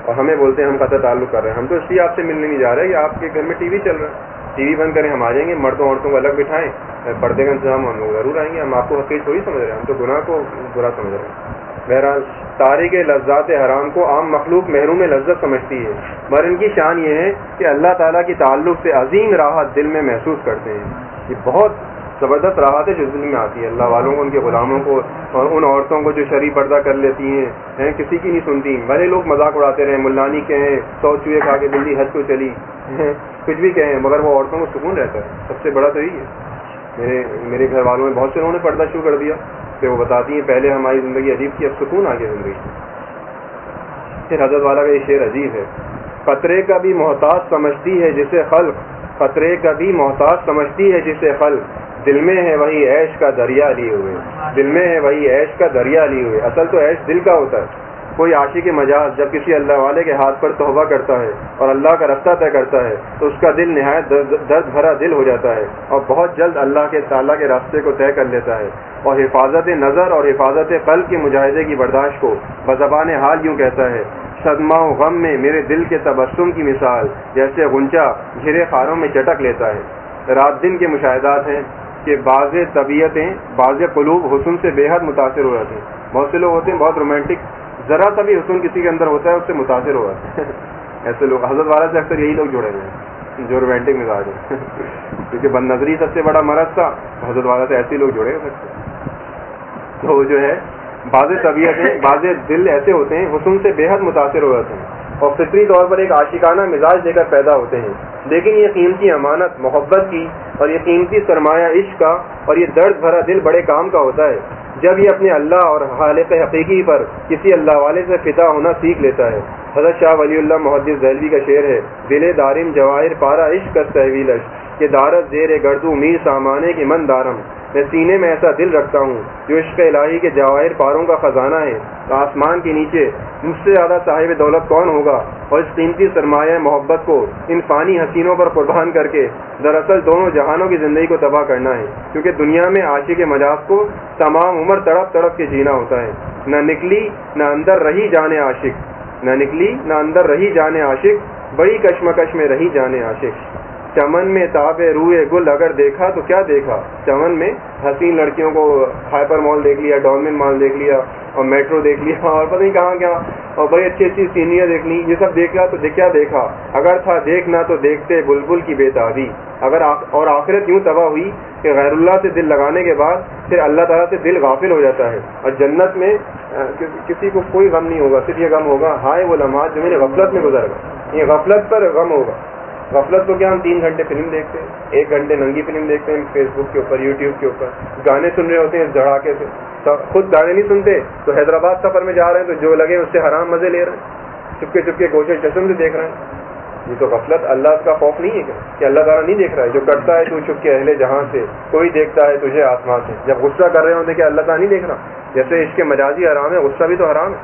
اور ہمیں بولتے ہیں ہم قطع تعلق کر رہے ہیں۔ ہم تو اس لیے آپ سے ملنے نہیں جا رہے کہ آپ کے گھر میں ٹی وی چل رہا ہے۔ ٹی وی بند کریں، ہم آ جائیں گے، مردوں عورتوں کو الگ بٹھائیں۔ پردے کا انتظام ہم لوگ ضرور آئیں گے، ہم آپ کو حقیق تھوڑی سمجھ رہے ہیں، ہم تو گناہ کو برا سمجھ رہے ہیں۔ بہرحال، تاریخ لذات حرام کو عام مخلوق محروم لذت سمجھتی ہے، مگر ان کی شان یہ ہے کہ اللہ تعالیٰ کی تعلق سے عظیم راحت دل میں محسوس کرتے ہیں۔ یہ بہت زبردست راحت ہے جو دل میں آتی ہے اللہ والوں کو، ان کے غلاموں کو اور ان عورتوں کو جو شریف پردہ کر لیتی ہیں کسی کی نہیں سنتی۔ بھلے لوگ مذاق اڑاتے رہے، ملانی کہیں، سو چوہے کھا کے دلی حج کو چلی کچھ بھی کہیں، مگر وہ عورتوں کو سکون رہتا ہے۔ سب سے بڑا تو یہی ہے۔ میرے میرے گھر والوں میں بہت سے لوگوں نے پردہ شروع کر دیا، پھر وہ بتاتی ہیں، پہلے ہماری زندگی عجیب تھی، اب سکون آ گیا زندگی پھر حضرت والا کا یہ شعر عجیب ہے۔ قطرے کا بھی محتاط سمجھتی ہے جسے خلق، قطرے کا بھی محتاط سمجھتی ہے جسے خلق۔ دل میں ہے وہی عیش کا دریا لیے ہوئے۔ دل میں ہے وہی عیش کا دریا لیے ہوئے۔ اصل تو عیش دل کا ہوتا ہے۔ کوئی عاشق مجاز جب کسی اللہ والے کے ہاتھ پر توبہ کرتا ہے اور اللہ کا رستہ طے کرتا ہے، تو اس کا دل نہایت درد بھرا دل ہو جاتا ہے اور بہت جلد اللہ کے تعالیٰ کے راستے کو طے کر لیتا ہے اور حفاظت نظر اور حفاظت قلب کے مجاہدے کی برداشت کو بزبان حال یوں کہتا ہے، صدمہ و غم میں میرے دل کے تبسم کی مثال جیسے غنچا گھرے خاروں میں چٹک لیتا ہے۔ رات دن کے مشاہدات ہیں۔ کہ بعض طبیعتیں بعض قلوب حسن سے بے حد متاثر ہو جاتے ہیں۔ بہت سے لوگ ہوتے ہیں، بہت رومانٹک ذرا سا بھی حسن کسی کے اندر ہوتا ہے، اس سے متاثر ہو جاتے ہیں۔ <laughs> ایسے لوگ، حضرت والا سے اکثر یہی لوگ جڑے ہوئے ہیں، جو رومانٹک مزاج ہے <laughs> کیونکہ بد نظری سب سے بڑا مرض تھا، حضرت والا سے ایسے لوگ جڑے ہو سکتے تو جو ہے بعض طبیعتیں بعض دل ایسے ہوتے ہیں، حسن سے بے حد متاثر ہو جاتے ہیں۔ اور فطری طور پر ایک عاشقانہ مزاج دے کر پیدا ہوتے ہیں۔ لیکن یہ قیمتی امانت، محبت کی اور یہ قیمتی سرمایہ عشق کا اور یہ درد بھرا دل بڑے کام کا ہوتا ہے۔ جب یہ اپنے اللہ اور حالت حقیقی پر کسی اللہ والے سے فدا ہونا سیکھ لیتا ہے۔ حضرت شاہ ولی اللہ محدث دہلوی کا شعر ہے دل دارم جواہر پارا عشق کا تحویلش، کہ دارت زیر گردو میر سامانے کی من دارم۔ میں سینے میں ایسا دل رکھتا ہوں، جو عشق الہی کے جواہر پاروں کا خزانہ ہے۔ آسمان کے نیچے مجھ سے زیادہ صاحب دولت کون ہوگا؟ اور اس قیمتی سرمایہ محبت کو ان فانی حسینوں پر قربان کر کے دراصل دونوں جہانوں کی زندگی کو تباہ کرنا ہے۔ کیونکہ دنیا میں عاشق کے مجاز کو تمام عمر تڑپ تڑپ کے جینا ہوتا ہے۔ نہ نکلی، نہ اندر رہی جانے عاشق۔ نہ نکلی نہ اندر رہی جانے عاشق بڑی کشمکش میں رہی جانے عاشق۔ چمن میں تاب روئے گل اگر دیکھا تو کیا دیکھا؟ چمن میں حسین لڑکیوں کو ہائپر مال دیکھ لیا ڈالمن مال دیکھ لیا اور میٹرو دیکھ لیا <laughs> اور پتہ نہیں کہاں کیا اور بڑی اچھی اچھی سینیاں دیکھ لی یہ سب دیکھ لیا تو کیا دیکھا؟ اگر تھا دیکھنا تو دیکھتے بلبل کی بے تابی اگر اور آخرت یوں تباہ ہوئی کہ غیر اللہ سے دل لگانے کے بعد پھر اللہ تعالیٰ سے دل غافل ہو جاتا ہے۔ اور جنت میں کسی کو کوئی غم نہیں ہوگا، صرف یہ غم ہوگا، ہائے وہ لمحات جو میرے غفلت میں گزر گا یہ غفلت پر غم ہوگا۔ غفلت تو کیا ہم تین گھنٹے فلم دیکھتے ہیں؟ ایک گھنٹے ننگی فلم دیکھتے ہیں فیس بک کے اوپر، یوٹیوب کے اوپر۔ گانے سن رہے ہوتے ہیں دھڑاکے سے۔ خود گانے نہیں سنتے، تو حیدرآباد سفر میں جا رہے ہیں تو جو لگے اس سے حرام مزے لے رہے ہیں۔ چپکے چپکے گوشے چشم سے دیکھ رہے ہیں۔ یہ تو غفلت، اللہ کا خوف نہیں ہے کیا؟ کہ اللہ تعالیٰ نہیں دیکھ رہا ہے۔ جو کرتا ہے تو چپ کے اہل جہاں سے، کوئی دیکھتا ہے تجھے آسمان سے۔ جب غصہ کر رہے ہوتے کہ اللہ تعالیٰ نہیں دیکھ رہا۔ جیسے اس کے مجازی حرام ہے غصہ بھی تو حرام ہے۔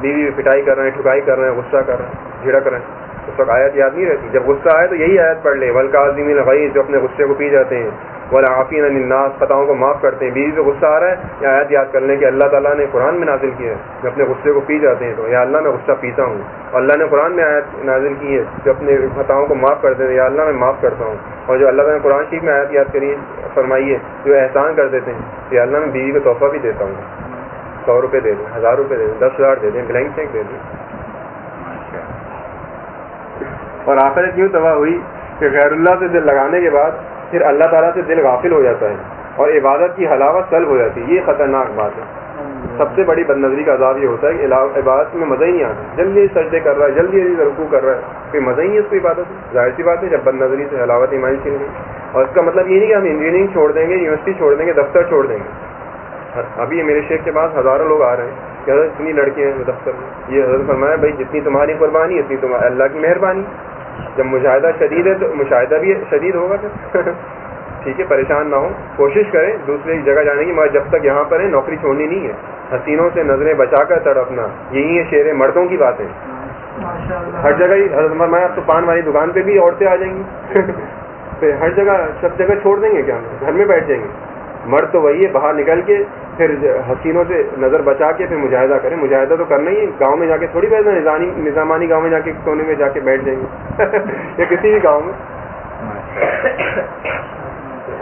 بیوی پٹائی کر رہے ہیں، ٹھکائی کر رہے ہیں، غصہ کر رہے ہیں، جھڑک رہے ہیں۔ اس وقت آیت یاد نہیں رہتی۔ جب غصہ آئے تو یہی آیت پڑھ لے۔ ولقاظم الغیظ جو اپنے غصے کو پی جاتے ہیں۔ والعافین عن الناس خطاؤں کو معاف کرتے ہیں۔ بیوی سے غصہ آ رہا ہے یا آیت یاد کر لیں کہ اللہ تعالیٰ نے قرآن میں نازل کیا ہے۔ جو اپنے غصے کو پی جاتے ہیں تو یا اللہ میں غصہ پیتا ہوں۔ اور اللہ نے قرآن میں آیت نازل کی ہے۔ جو اپنے خطاؤں کو معاف کرتے ہیں، یا اللہ میں معاف کرتا ہوں۔ اور جو اللہ تعالیٰ نے قرآن شریف میں آیت یاد کری فرمائیے جو احسان کر دیتے ہیں یا اللہ میں بیوی کو تحفہ بھی دیتا ہوں۔ سو روپے دے دیں، ہزار روپے دے دیں، دس ہزار دے دیں، بلینک چیک دے دیں۔ اور آخرت کیوں تباہ ہوئی کہ غیر اللہ سے دل لگانے کے بعد پھر اللہ تعالیٰ سے دل غافل ہو جاتا ہے اور عبادت کی حلاوت سلب ہو جاتی ہے۔ یہ خطرناک بات ہے۔ سب سے بڑی بد نظری کا عذاب یہ ہوتا ہے کہ عبادت میں مزہ ہی نہیں آتا۔ جلدی سجدے کر رہا ہے، جلدی رکو کر رہا ہے۔ کوئی مزہ ہی نہیں ہے اس کو عبادت ظاہر سی بات ہے، جب بد نظری سے حلاوت ایمان چھین گئی اور اس کا مطلب یہ نہیں کہ ہم انجینئرنگ چھوڑ دیں گے، یونیورسٹی چھوڑ دیں گے، دفتر چھوڑ دیں گے۔ ابھی میرے شیخ کے پاس ہزاروں لوگ آ رہے ہیں کہ حضرت اتنی لڑکیاں ہیں دفتر میں۔ یہ حضرت فرمایا، بھائی، جتنی تمہاری قربانی، اتنی تمہاری اللہ کی مہربانی۔ جب مشاہدہ شدید ہے تو مشاہدہ بھی شدید ہوگا <laughs> ٹھیک ہے پریشان نہ ہو کوشش کریں دوسرے جگہ جانے کی مگر جب تک یہاں پر ہے نوکری چھوڑنی نہیں ہے۔ حسینوں سے نظریں بچا کر تڑپنا یہی ہے شیر مردوں کی باتیں۔ ہر جگہ ہی حضرت میں اب تو پان والی دکان پہ بھی عورتیں آ جائیں گی۔ <laughs> ہر جگہ سب جگہ چھوڑ دیں گے کیا؟ گھر میں بیٹھ جائیں گے۔ مرد تو وہی ہے، باہر نکل کے پھر حسینوں سے نظر بچا کے پھر مجاہدہ کریں۔ مجاہدہ تو کرنا ہی ہے۔ گاؤں میں جا کے تھوڑی بیٹھنا نظامانی گاؤں میں جا کے کونے میں جا کے بیٹھ جائیں گے۔ <laughs> یا کسی بھی گاؤں میں۔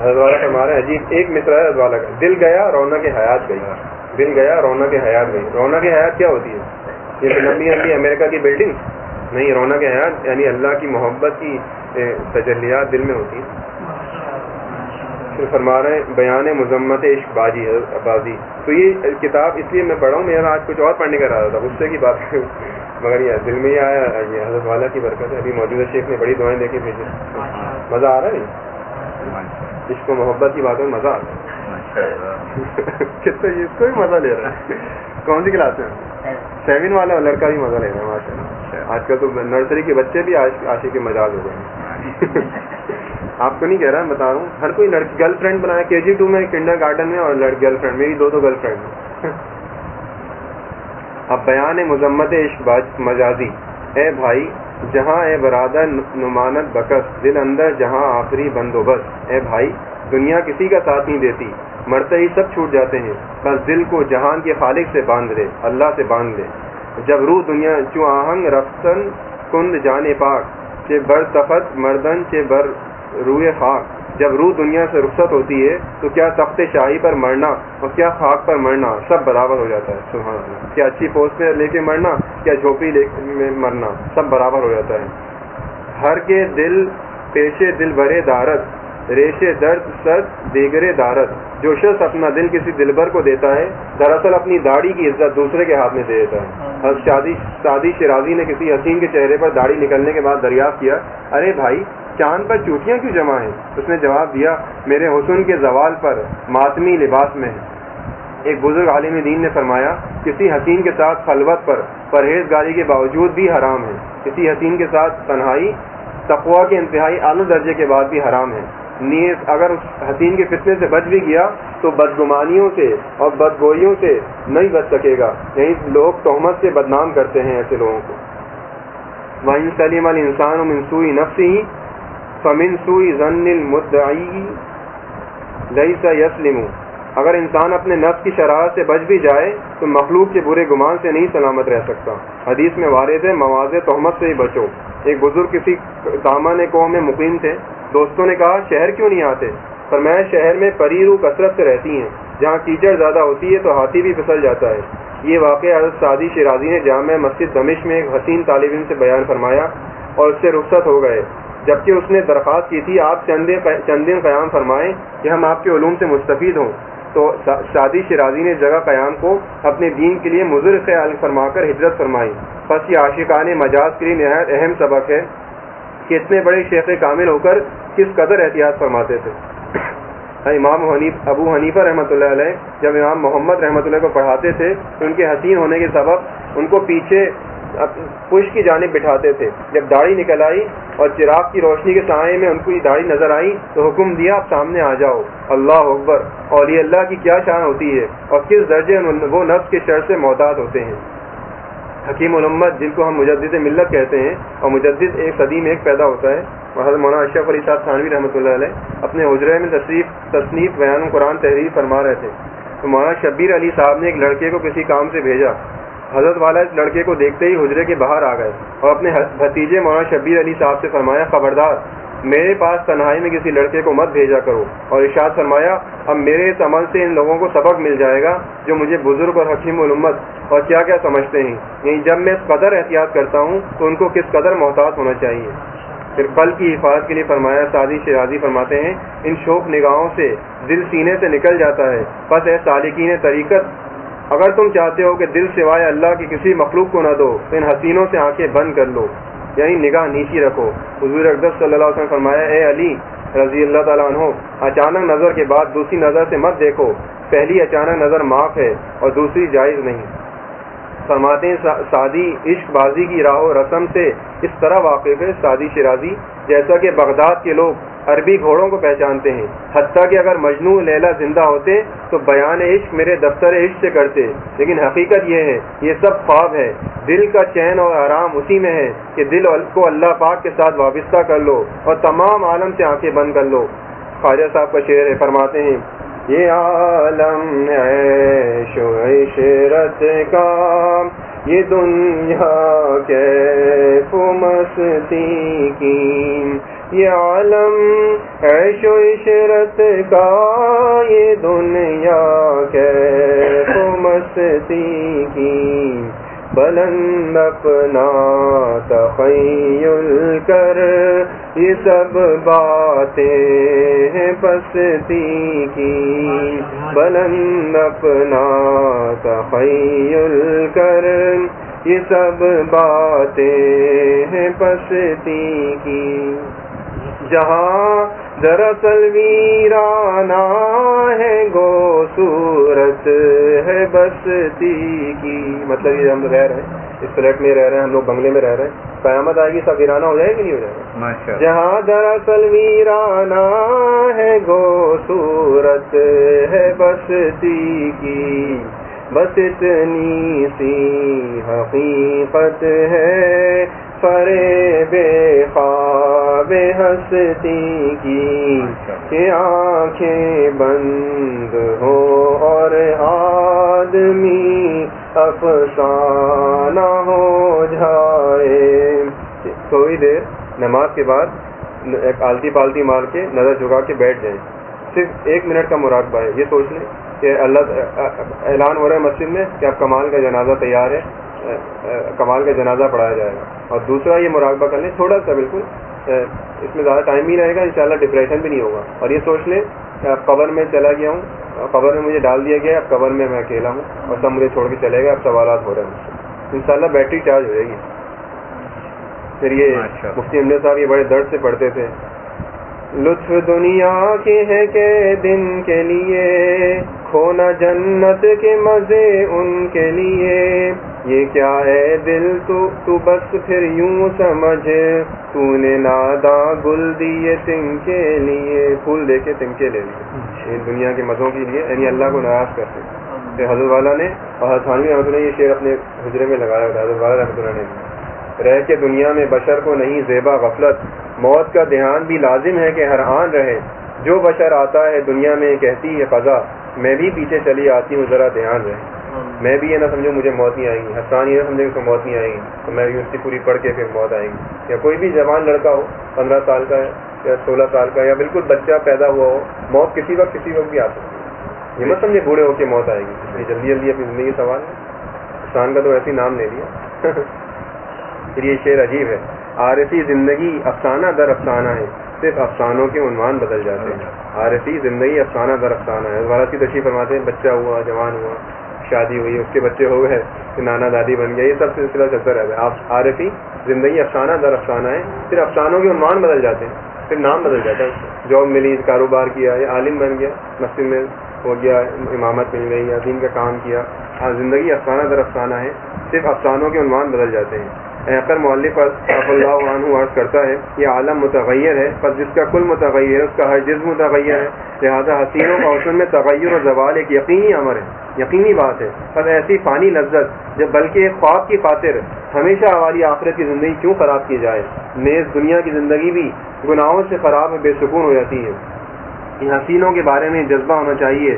حضرت والا عجیب ایک مصرا ہے، حضرت کا دل گیا، رونق حیات گئی۔ دل گیا، رونق حیات گئی۔ رونق حیات کیا ہوتی ہے؟ یہ لمبی لمبی امریکہ کی بلڈنگ نہیں، رونق حیات یعنی اللہ کی محبت کی تجلیات دل میں ہوتی ہیں پھر فرما رہے ہیں، بیان مذمت عشق باجی بازی۔ تو یہ کتاب اس لیے میں پڑھا ہوں میرا آج کچھ اور پڑھنے کا رہا تھا، غصے کی بات۔ <laughs> مگر یہ دل میں ہی آیا، یہ حضرت والا کی برکت ہے۔ ابھی موجودہ شیخ نے بڑی دعائیں دیکھی بھیجی مزہ آ رہا ہے؟ عشق و محبت کی باتوں میں مزہ آ رہا ہے۔ اس کو بھی مزہ لے رہا ہے؟ کون سی کلاس میں؟ سیون والا لڑکا بھی مزہ لے رہا ہے ماشاء اللہ آج کل تو نرسری کے بچے بھی آشی کے مزاج ہو گئے <laughs> آپ کو نہیں کہہ رہا بتا رہا ہوں، ہر کوئی لڑکی گرل فرینڈ بنایا کے جی ٹو میں کنڈر گارڈن میں اور گرل فرینڈ میری دو دو گرل فرینڈ <laughs> اب بیان مذمت عشق مجازی۔ اے بھائی، جہاں اے برادر نمانت بکس، دل اندر جہاں آخری بندوبست۔ اے بھائی، دنیا کسی کا ساتھ نہیں دیتی، مرتے ہی سب چھوٹ جاتے ہیں۔ بس دل کو جہان کے خالق سے باندھ لے، اللہ سے باندھ لے۔ جب روح دنیا چو آہنگ رفتن کند جانے پاک، چے بر تفت مردن، چے بر روئے خاک۔ جب روح دنیا سے رخصت ہوتی ہے، تو کیا تخت شاہی پر مرنا اور کیا خاک پر مرنا سب برابر ہو جاتا ہے؟ سبحان اللہ۔ کیا اچھی پوسٹ میں لے کے مرنا، کیا جھوپڑی میں مرنا، سب برابر ہو جاتا ہے۔ ہر کے دل، پیشے دل بھرے دارت ریشے، درد، سرد، دیگرے دارت جو شخص اپنا دل کسی دلبر کو دیتا ہے، دراصل اپنی داڑھی کی عزت دوسرے کے ہاتھ میں دے دیتا ہے۔ شادی شادی شرازی نے کسی حسین کے چہرے پر داڑھی نکلنے کے بعد دریافت کیا، ارے بھائی، چاند پر چوٹیاں کیوں جمع ہیں؟ اس نے جواب دیا، میرے حسن کے زوال پر، ماتمی لباس میں۔ ہے ایک بزرگ عالم دین نے فرمایا، کسی حسین کے ساتھ خلوت پر، پرہیز گاری کے باوجود بھی حرام ہے۔ کسی حسین کے ساتھ تنہائی تقوا کے انتہائی اعلی درجے کے بعد بھی حرام ہے۔ نیز اگر اس حسین کے فتنے سے بچ بھی گیا تو بدگمانیوں سے اور بدگوئیوں سے نہیں بچ سکے گا۔ یہی لوگ تہمت سے بدنام کرتے ہیں ایسے لوگوں کو۔ وَإِن سَلِمَ الْإِنسَانُ مِن سُوءِ نَفْسِهِ فَمِن سُوءِ ظَنِّ الْمُدَّعِي لَيْسَ اگر انسان اپنے نفس کی شرارت سے بچ بھی جائے تو مخلوق کے برے گمان سے نہیں سلامت رہ سکتا۔ حدیث میں وارد ہے مواز تہمت سے ہی بچو۔ ایک بزرگ کسی دامن قوم میں مقیم تھے دوستوں نے کہا، شہر کیوں نہیں آتے؟ پر میں شہر میں پری روح کثرت سے رہتی ہیں۔ جہاں کیچڑ زیادہ ہوتی ہے تو ہاتھی بھی پھسل جاتا ہے۔ یہ واقعہ حضرت سعدی شرازی نے جامع مسجد دمش میں ایک حسین طالب علم سے بیان فرمایا اور اس سے رخصت ہو گئے۔ جبکہ اس نے درخواست کی تھی، آپ چند دن قیام فرمائیں کہ ہم آپ کے علوم سے مستفید ہوں۔ تو شادی شرازی نے جگہ قیام کو اپنے دین کے لیے مضر خیال فرما کر ہجرت فرمائی۔ بس یہ عاشقان مجاز کے لیے نہایت اہم سبق ہے۔ کہ اتنے بڑے شیخ کامل ہو کر کس قدر احتیاط فرماتے تھے۔ ہاں، امام حنیف، ابو حنیفہ رحمۃ اللہ علیہ، جب امام محمد رحمۃ اللہ کو پڑھاتے تھے تو ان کے حسین ہونے کے سبب ان کو پیچھے پش کی جانب بٹھاتے تھے۔ جب داڑھی نکل آئی اور چراغ کی روشنی کے سائے میں ان کو یہ داڑھی نظر آئی تو حکم دیا آپ سامنے آ جاؤ۔ اللہ اکبر۔ اور یہ اللہ کی کیا شان ہوتی ہے اور کس درجے وہ نفس کے شر سے محتاط ہوتے ہیں۔ حکیم علمت جن کو ہم مجدد ملت کہتے ہیں اور مجدد ایک صدی میں ایک پیدا ہوتا ہے، حضرت مولانا اشرف علی صاحب خانوی رحمۃ اللہ علیہ اپنے حجرے میں تصریف تصنیف بیان قرآن تحریر فرما رہے تھے۔ تو مولانا شبیر علی صاحب نے ایک لڑکے کو کسی کام سے بھیجا۔ حضرت والا اس لڑکے کو دیکھتے ہی حجرے کے باہر آ گئے اور اپنے بھتیجے مولانا شبیر علی صاحب سے فرمایا، خبردار میرے پاس تنہائی میں کسی لڑکے کو مت بھیجا کرو۔ اور ارشاد فرمایا، اب میرے اس عمل سے ان لوگوں کو سبق مل جائے گا جو مجھے بزرگ اور حکیم علمت اور کیا کیا سمجھتے ہیں۔ یعنی جب میں اس قدر احتیاط کرتا ہوں تو ان کو کس قدر محتاط ہونا چاہیے۔ پھر پل کی حفاظت کے لیے فرمایا سادی شرازی فرماتے ہیں، ان شوق نگاہوں سے دل سینے سے نکل جاتا ہے۔ بس اے سالکین طریقت، اگر تم چاہتے ہو کہ دل سوائے اللہ کی کسی مخلوق کو نہ دو، تو ان حسینوں سے آنکھیں بند کر لو۔ یعنی نگاہ نیچی رکھو۔ حضور اقدس صلی اللہ علیہ وسلم فرمایا، اے علی رضی اللہ تعالیٰ عنہ، اچانک نظر کے بعد دوسری نظر سے مت دیکھو۔ پہلی اچانک نظر معاف ہے اور دوسری جائز نہیں۔ فرماتے ہیں سادی عشق بازی کی راہ و رسم سے اس طرح واقف ہے سادی شرازی جیسا کہ بغداد کے لوگ عربی گھوڑوں کو پہچانتے ہیں۔ حتیٰ کہ اگر مجنو لیلا زندہ ہوتے تو بیان عشق میرے دفتر عشق سے کرتے۔ لیکن حقیقت یہ ہے، یہ سب خواب ہے۔ دل کا چین اور آرام اسی میں ہے کہ دل کو اللہ پاک کے ساتھ وابستہ کر لو اور تمام عالم سے آنکھیں بند کر لو۔ خواجہ صاحب کا شعر ہے، فرماتے ہیں یہ عالم عیش و عشرت کا۔ یہ دنیا کے مستی کی۔ یہ عالم عیش و عشرت کا۔ یہ دنیا کیف و مستی کی۔ بلند اپنا تخیل کر یہ سب باتیں ہیں پستی کی بلند اپنا تخیل کر یہ سب باتیں ہیں پستی کی جہاں دراصل ویرانہ ہے گو صورت ہے بستی کی۔ مطلب یہ ہم رہ رہے ہیں اس فلیٹ میں رہ رہے ہیں ہم لوگ بنگلے میں رہ رہے ہیں۔ قیامت آئے گی سب ویرانہ ہو جائے گی نہیں ہو جائے گا۔ جہاں دراصل ویرانہ ہے گو صورت ہے بستی کی۔ بس اتنی سی حقیقت ہے فرے بے خواب ہستی کی کہ آنکھیں بند ہو اور آدمی افسانہ ہو جائے۔ تھوڑی دیر نماز کے بعد ایک آلتی پالتی مار کے نظر جھکا کے بیٹھ جائیں صرف ایک منٹ کا مراقبہ ہے۔ یہ سوچ لیں کہ اللہ اعلان ہو رہا ہے مسجد میں کہ اب کمال کا جنازہ تیار ہے۔ کمال کا جنازہ پڑھایا جائے گا اور دوسرا یہ مراقبہ کر لیں تھوڑا سا بالکل اس میں زیادہ ٹائم ہی رہے گا انشاءاللہ ڈپریشن بھی نہیں ہوگا۔ اور یہ سوچ لیں کہ اب قبر میں چلا گیا ہوں قبر میں مجھے ڈال دیا گیا اب قبر میں میں اکیلا ہوں اور سب مجھے چھوڑ کے چلے گا اب سوالات ہو رہے ہیں۔ ان شاء اللہ بیٹری چارج ہو جائے گی۔ پھر یہ مفتی امجد صاحب یہ بڑے درد سے پڑھتے تھے۔ لطف دنیا کے ہے کہ دن کے لیے، کھونا جنت کے مزے ان کے لیے۔ یہ کیا ہے دل تو تو بس پھر یوں سمجھ۔ تو نے نادا گل دیے تم کے لیے۔ پھول دے کے تم کے لے لیے۔ دنیا کے مزوں کے لیے یعنی اللہ کو ناراض کرتے۔ حضرت والا نے، اور حضرت رحمۃ اللہ یہ شعر اپنے حجرے میں لگایا حضرت والا رحمۃ اللہ نے۔ رہ کے دنیا میں بشر کو نہیں زیبا غفلت۔ موت کا دھیان بھی لازم ہے کہ ہر آن رہے۔ جو بشر آتا ہے دنیا میں کہتی ہے فضا میں بھی پیچھے چلی آتی ہوں ذرا دھیان رہے۔ میں بھی یہ نہ سمجھوں مجھے موت نہیں آئے گی۔ حسان یہ نہ سمجھے کہ موت نہیں آئے گی۔ تو میں یونیورسٹی پوری پڑھ کے پھر موت آئے گی۔ یا کوئی بھی جوان لڑکا ہو پندرہ سال کا ہے یا سولہ سال کا یا بالکل بچہ پیدا ہوا ہو موت کسی وقت کسی وقت بھی آ سکتی ہے۔ یہ مت سمجھے بوڑھے ہو کے موت آئے گی۔ جلدی جلدی اپنی زندگی سوال ہے۔ حسان کا تو ایسے نام لے لیا۔ <laughs> پھر یہ شعر عجیب ہے۔ عارفی زندگی افسانہ در افسانہ ہے۔ صرف افسانوں کے عنوان بدل جاتے ہیں۔ عارفی زندگی افسانہ در افسانہ ہے۔ بھارت کی تشریف فرماتے ہیں، بچہ ہوا، جوان ہوا، شادی ہوئی، اس کے بچے ہو گئے نانا دادی بن گئے یہ سب سلسلہ چلتا رہتا ہے۔ آپ عارفی زندگی افسانہ در افسانہ ہے۔ پھر افسانوں کے عنوان بدل جاتے ہیں۔ پھر نام بدل جاتا ہے۔ جاب ملی، کاروبار کیا یا عالم بن گیا، مسجد میں ہو گیا، امامت مل گئی یا دین کا کام کیا۔ ہاں، زندگی افسانہ در افسانہ ہے۔ صرف افسانوں کے عنوان بدل جاتے ہیں۔ احقر مولف اللہ عنہ عرض کرتا ہے، یہ عالم متغیر ہے، پر جس کا کل متغیر ہے، اس کا ہر جسم متغیر ہے۔ لہٰذا حسینوں کا حسن میں تغیر و زوال ایک یقینی امر ہے، یقینی بات ہے۔ پر ایسی فانی لذت، جب بلکہ ایک خواب کی خاطر ہمیشہ والی آخرت کی زندگی کیوں خراب کی جائے؟ نیز دنیا کی زندگی بھی گناہوں سے خراب بے سکون ہو جاتی ہے۔ ان حسینوں کے بارے میں جذبہ ہونا چاہیے۔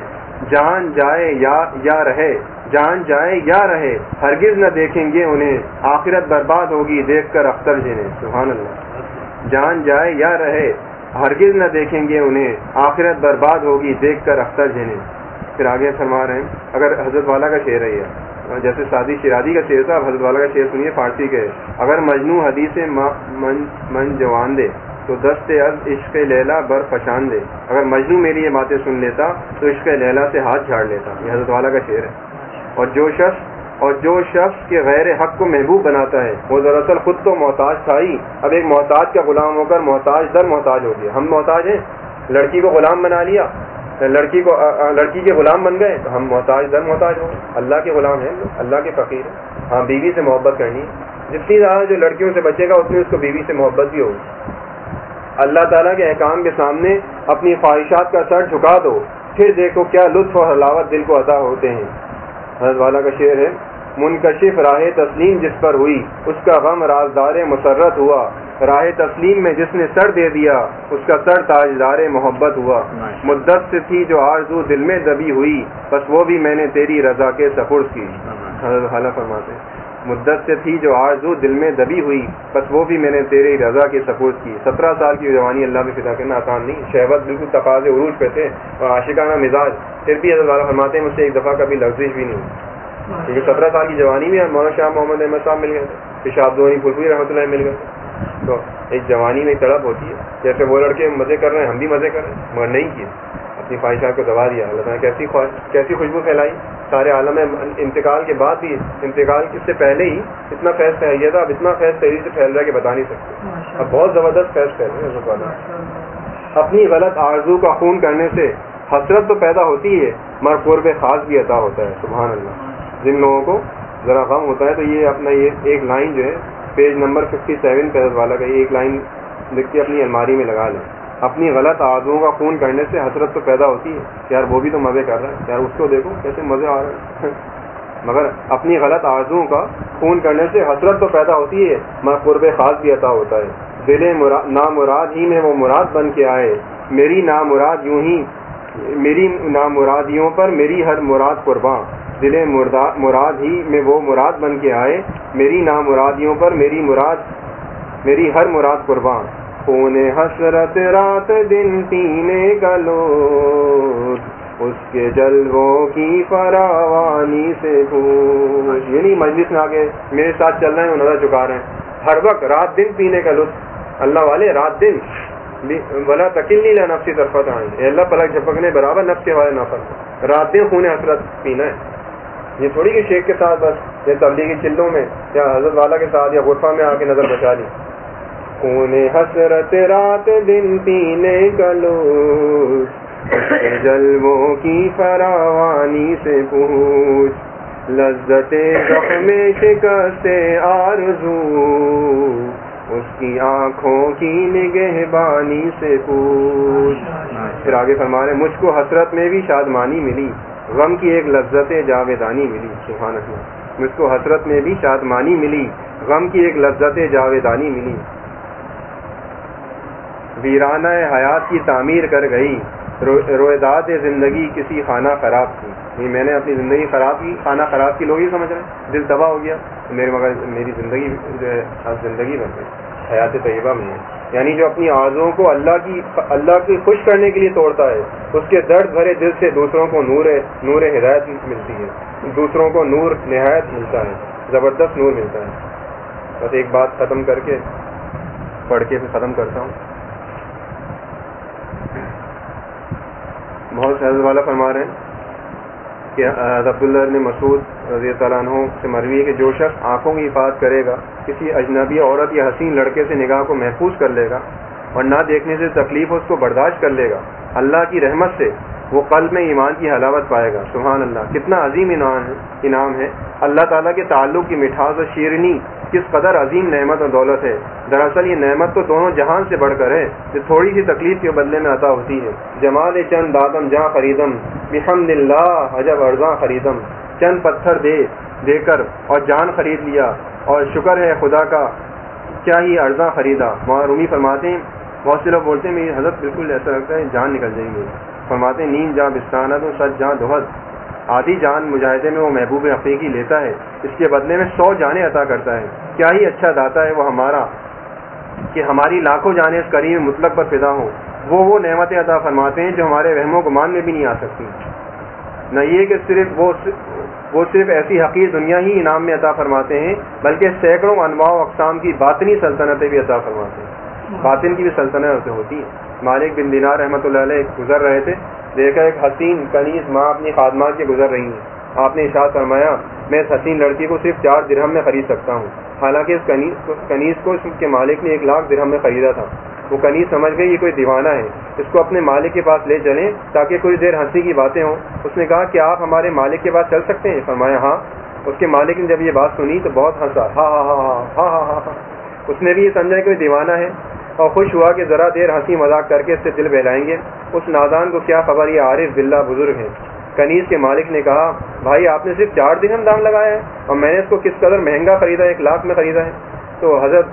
جان جائے یا یا رہے جان جائے یا رہے، ہرگز نہ دیکھیں گے انہیں۔ آخرت برباد ہوگی دیکھ کر اختر جنہیں سبحان اللہ۔ جان جائے یا رہے، ہرگز نہ دیکھیں گے انہیں۔ آخرت برباد ہوگی دیکھ کر اختر جنہیں پھر آگے فرما رہے ہیں، اگر حضرت والا کا شعر ہے یہ۔ جیسے شادی شرادی کا شعر تھا حضرت والا کا شعر سنیے، فارسی کے اگر مجنو حدیث من من جوان دے، تو دست از عشق لیلا بر فشان دے۔ اگر مجنو میری یہ باتیں سن لیتا، تو عشق لیلا سے ہاتھ جھاڑ لیتا۔ یہ حضرت والا کا شعر ہے۔ اور جو شخص اور جو شخص کے غیر حق کو محبوب بناتا ہے، وہ دراصل خود تو محتاج تھا ہی۔ اب ایک محتاج کا غلام ہو کر محتاج در محتاج ہو گیا۔ ہم محتاج ہیں، لڑکی کو غلام بنا لیا۔ لڑکی کو، لڑکی کے غلام بن گئے، تو ہم محتاج در محتاج ہو۔ اللہ کے غلام ہیں، اللہ کے فقیر ہیں۔ ہاں بیوی سے محبت کرنی۔ جتنی زیادہ جو لڑکیوں سے بچے گا، اتنی اس کو بیوی سے محبت بھی ہوگی۔ اللہ تعالیٰ کے احکام کے سامنے اپنی خواہشات کا سر جھکا دو۔ پھر دیکھو کیا لطف اور حلاوت دل کو عطا ہوتے ہیں۔ حضرت والا کا شعر ہے منکشف راہ تسلیم جس پر ہوئی اس کا غم رازدار مسرت ہوا۔ راہ تسلیم میں جس نے سر دے دیا اس کا سر تاجدار محبت ہوا۔ مدت سے تھی جو آرزو دل میں دبی ہوئی بس وہ بھی میں نے تیری رضا کے سفر کی۔ حضرت فرماتے مدت سے تھی جو آرزو دل میں دبی ہوئی، بس وہ بھی میں نے تیرے رضا کی سپورٹ کی۔ سترہ سال کی جوانی اللہ میں فدا کرنا آسان نہیں۔ شہبت بالکل تقاضے عروج پہ تھے اور عاشقانہ مزاج۔ پھر بھی حضرت والا فرماتے ہیں، مجھ سے ایک دفعہ کبھی لفظ بھی نہیں۔ کیونکہ سترہ سال کی جوانی میں مولانا شاہ محمد احمد صاحب مل گئے تھے۔ پیشاب دونی پھلپوری رحمۃ اللہ مل گئے تو ایک جوانی میں تڑپ ہوتی ہے۔ جیسے وہ لڑکے مزے کر رہے ہیں، ہم بھی مزے کر رہے ہیں، مگر نہیں کیے۔ اپنی خواہشات کو دبا دیا۔ اللہ تعالیٰ کیسی کیسی خوشبو پھیلائی؟ سارے عالم انتقال کے بعد بھی انتقال سے پہلے ہی اتنا فیض پھیل گیا تھا اب اتنا فیض تیزی سے پھیل رہا ہے کہ بتا نہیں سکتے۔ اب بہت زبردست فیض پھیل رہے ہیں اپنی غلط آرزو کا خون کرنے سے حسرت تو پیدا ہوتی ہے مگر قرب خاص بھی عطا ہوتا ہے سبحان اللہ۔ جن لوگوں کو ذرا غم ہوتا ہے تو یہ اپنا یہ ایک لائن جو ہے پیج نمبر ففٹی سیون پیز والا کا یہ ایک لائن لکھ کے اپنی الماری میں لگا لیں۔ اپنی غلط آزوں کا خون کرنے سے حسرت تو پیدا ہوتی ہے یار وہ بھی تو مزے کر رہا ہے، یار اس کو دیکھو کیسے مزے آ رہے ہیں۔ <laughs> مگر اپنی غلط آرزوں کا خون کرنے سے حسرت تو پیدا ہوتی ہے، مگر قرب خاص بھی عطا ہوتا ہے۔ دل نامراد ہی میں وہ مراد بن کے آئے۔ میری نامراد یوں ہی، میری نامرادیوں پر میری ہر مراد قرباں۔ دل مراد ہی میں وہ مراد بن کے آئے۔ میری نامرادیوں پر میری مراد، میری ہر مراد قرباں۔ خون حسرت رات دن پینے کا لوٹ اس کے جلووں کی فراوانی سے پوچھ۔ یعنی مجلس میں آگے میرے ساتھ چل رہے ہیں نظر چکا رہے ہیں۔ ہر وقت رات دن پینے کا لطف۔ اللہ والے، رات دن۔ بلا تکل نہیں لینا نفسی طرف آئیں اللہ، پلک جھپکنے برابر نفس کے والے نفر رات دن خون حسرت پینا ہے۔ یہ تھوڑی کہ شیخ کے ساتھ بس یہ تبلیغی چلوں میں، یا حضرت والا کے ساتھ، یا غرفہ میں آ کے نظر بچا لی۔ خون حسرت رات دن پینے گلو جلووں کی فراوانی سے پوچھ۔ لذت زخم شکست آرزو۔ اس کی آنکھوں کی نگہ بانی سے پوچھ۔ پھر آگے فرما رہے مجھ کو حسرت میں بھی شادمانی ملی۔ غم کی ایک لذت جاویدانی ملی۔ سبحان اللہ۔ مجھ کو حسرت میں بھی شادمانی ملی۔ غم کی ایک لذت جاویدانی ملی۔ ویرانہ حیات کی تعمیر کر گئی۔ رویداد زندگی کسی خانہ خراب کی۔ میں نے اپنی زندگی خراب کی، خانہ خراب کی لوگ ہی سمجھ رہے ہیں۔ دل تباہ ہو گیا میرے مگر، میری زندگی جو ہے زندگی بن گئی۔ حیات طیبہ میں ہے۔ یعنی جو اپنی آزوں کو اللہ کی اللہ کی خوش کرنے کے لیے توڑتا ہے، اس کے درد بھرے دل سے دوسروں کو نور نور ہدایت ملتی ہے۔ دوسروں کو نور، نہایت ملتا ہے۔ زبردست نور ملتا ہے۔ بس ایک بات ختم کر کے، پڑھ کے پھر ختم کرتا ہوں۔ بہت حضرت والا فرما رہے ہیں کہ عبداللہ نے مسعود رضی اللہ عنہ سے مروی ہے کہ جو شخص آنکھوں کی حفاظت کرے گا، کسی اجنبی عورت یا حسین لڑکے سے نگاہ کو محفوظ کر لے گا اور نہ دیکھنے سے تکلیف اس کو برداشت کر لے گا۔ اللہ کی رحمت سے وہ قلب میں ایمان کی حلاوت پائے گا۔ سبحان اللہ، کتنا عظیم انعام ہے انعام ہے۔ اللہ تعالیٰ کے تعلق کی مٹھاس اور شیرنی کس قدر عظیم نعمت اور دولت ہے۔ دراصل یہ نعمت تو دونوں جہان سے بڑھ کر ہے، جو تھوڑی سی تکلیف کے بدلے میں عطا ہوتی ہے۔ جمال چند دادم جاں خریدم، بحمد اللہ عجب ارزاں خریدم۔ چند پتھر دے دے کر اور جان خرید لیا۔ اور شکر ہے خدا کا، کیا ہی ارزاں خریدا۔ وہاں رومی فرماتے ہیں بہت سے لوگ بولتے ہیں، میری حضرت بالکل ایسا لگتا ہے، جان نکل جائیں گے فرماتے نیند جہاں بستانہ تو سچ جہاں دہد آدھی جان مجاہدے میں وہ محبوب حقیقی لیتا ہے۔ اس کے بدلے میں سو جانیں عطا کرتا ہے۔ کیا ہی اچھا داتا ہے وہ ہمارا، کہ ہماری لاکھوں جانیں اس کریم مطلق پر فدا ہوں۔ وہ وہ نعمتیں عطا فرماتے ہیں جو ہمارے وہم و گمان میں بھی نہیں آ سکتی۔ نہ یہ کہ صرف وہ وہ صرف ایسی حقیق دنیا ہی انعام میں عطا فرماتے ہیں، بلکہ سینکڑوں انواع و اقسام کی باطنی سلطنتیں بھی عطا فرماتے ہیں۔ باطن کی بھی سلطنتیں ہوتی ہیں مالک بن دینار رحمۃ اللہ علیہ گزر رہے تھے، دیکھا ایک حسین کنیز ماں اپنی خادمات کے گزر رہی ہیں۔ آپ نے اشاعت فرمایا، میں اس حسین لڑکی کو صرف چار درہم میں خرید سکتا ہوں۔ حالانکہ اس کنیز کو اس کے مالک نے ایک لاکھ درہم میں خریدا تھا۔ وہ کنیز سمجھ گئی، یہ کوئی دیوانہ ہے۔ اس کو اپنے مالک کے پاس لے چلیں تاکہ کچھ دیر ہنسی کی باتیں ہوں۔ اس نے کہا کہ آپ ہمارے مالک کے پاس چل سکتے ہیں؟ فرمایا ہاں۔ اس کے مالک نے جب یہ بات سنی تو بہت ہنسا۔ ہاں ہاں ہاں ہاں ہاں ہاں ہاں۔, ہاں،, ہاں۔ اس نے بھی یہ سمجھا کہ کوئی دیوانہ ہے اور خوش ہوا کہ ذرا دیر ہنسی مذاق کر کے اس سے دل بہلائیں گے۔ اس نادان کو کیا خبر؟ یہ عارف بلّہ بزرگ ہے کنیز کے مالک نے کہا، بھائی، آپ نے صرف چار دن دام لگایا ہے اور میں نے اس کو کس قدر مہنگا خریدا ایک لاکھ میں خریدا ہے۔ تو حضرت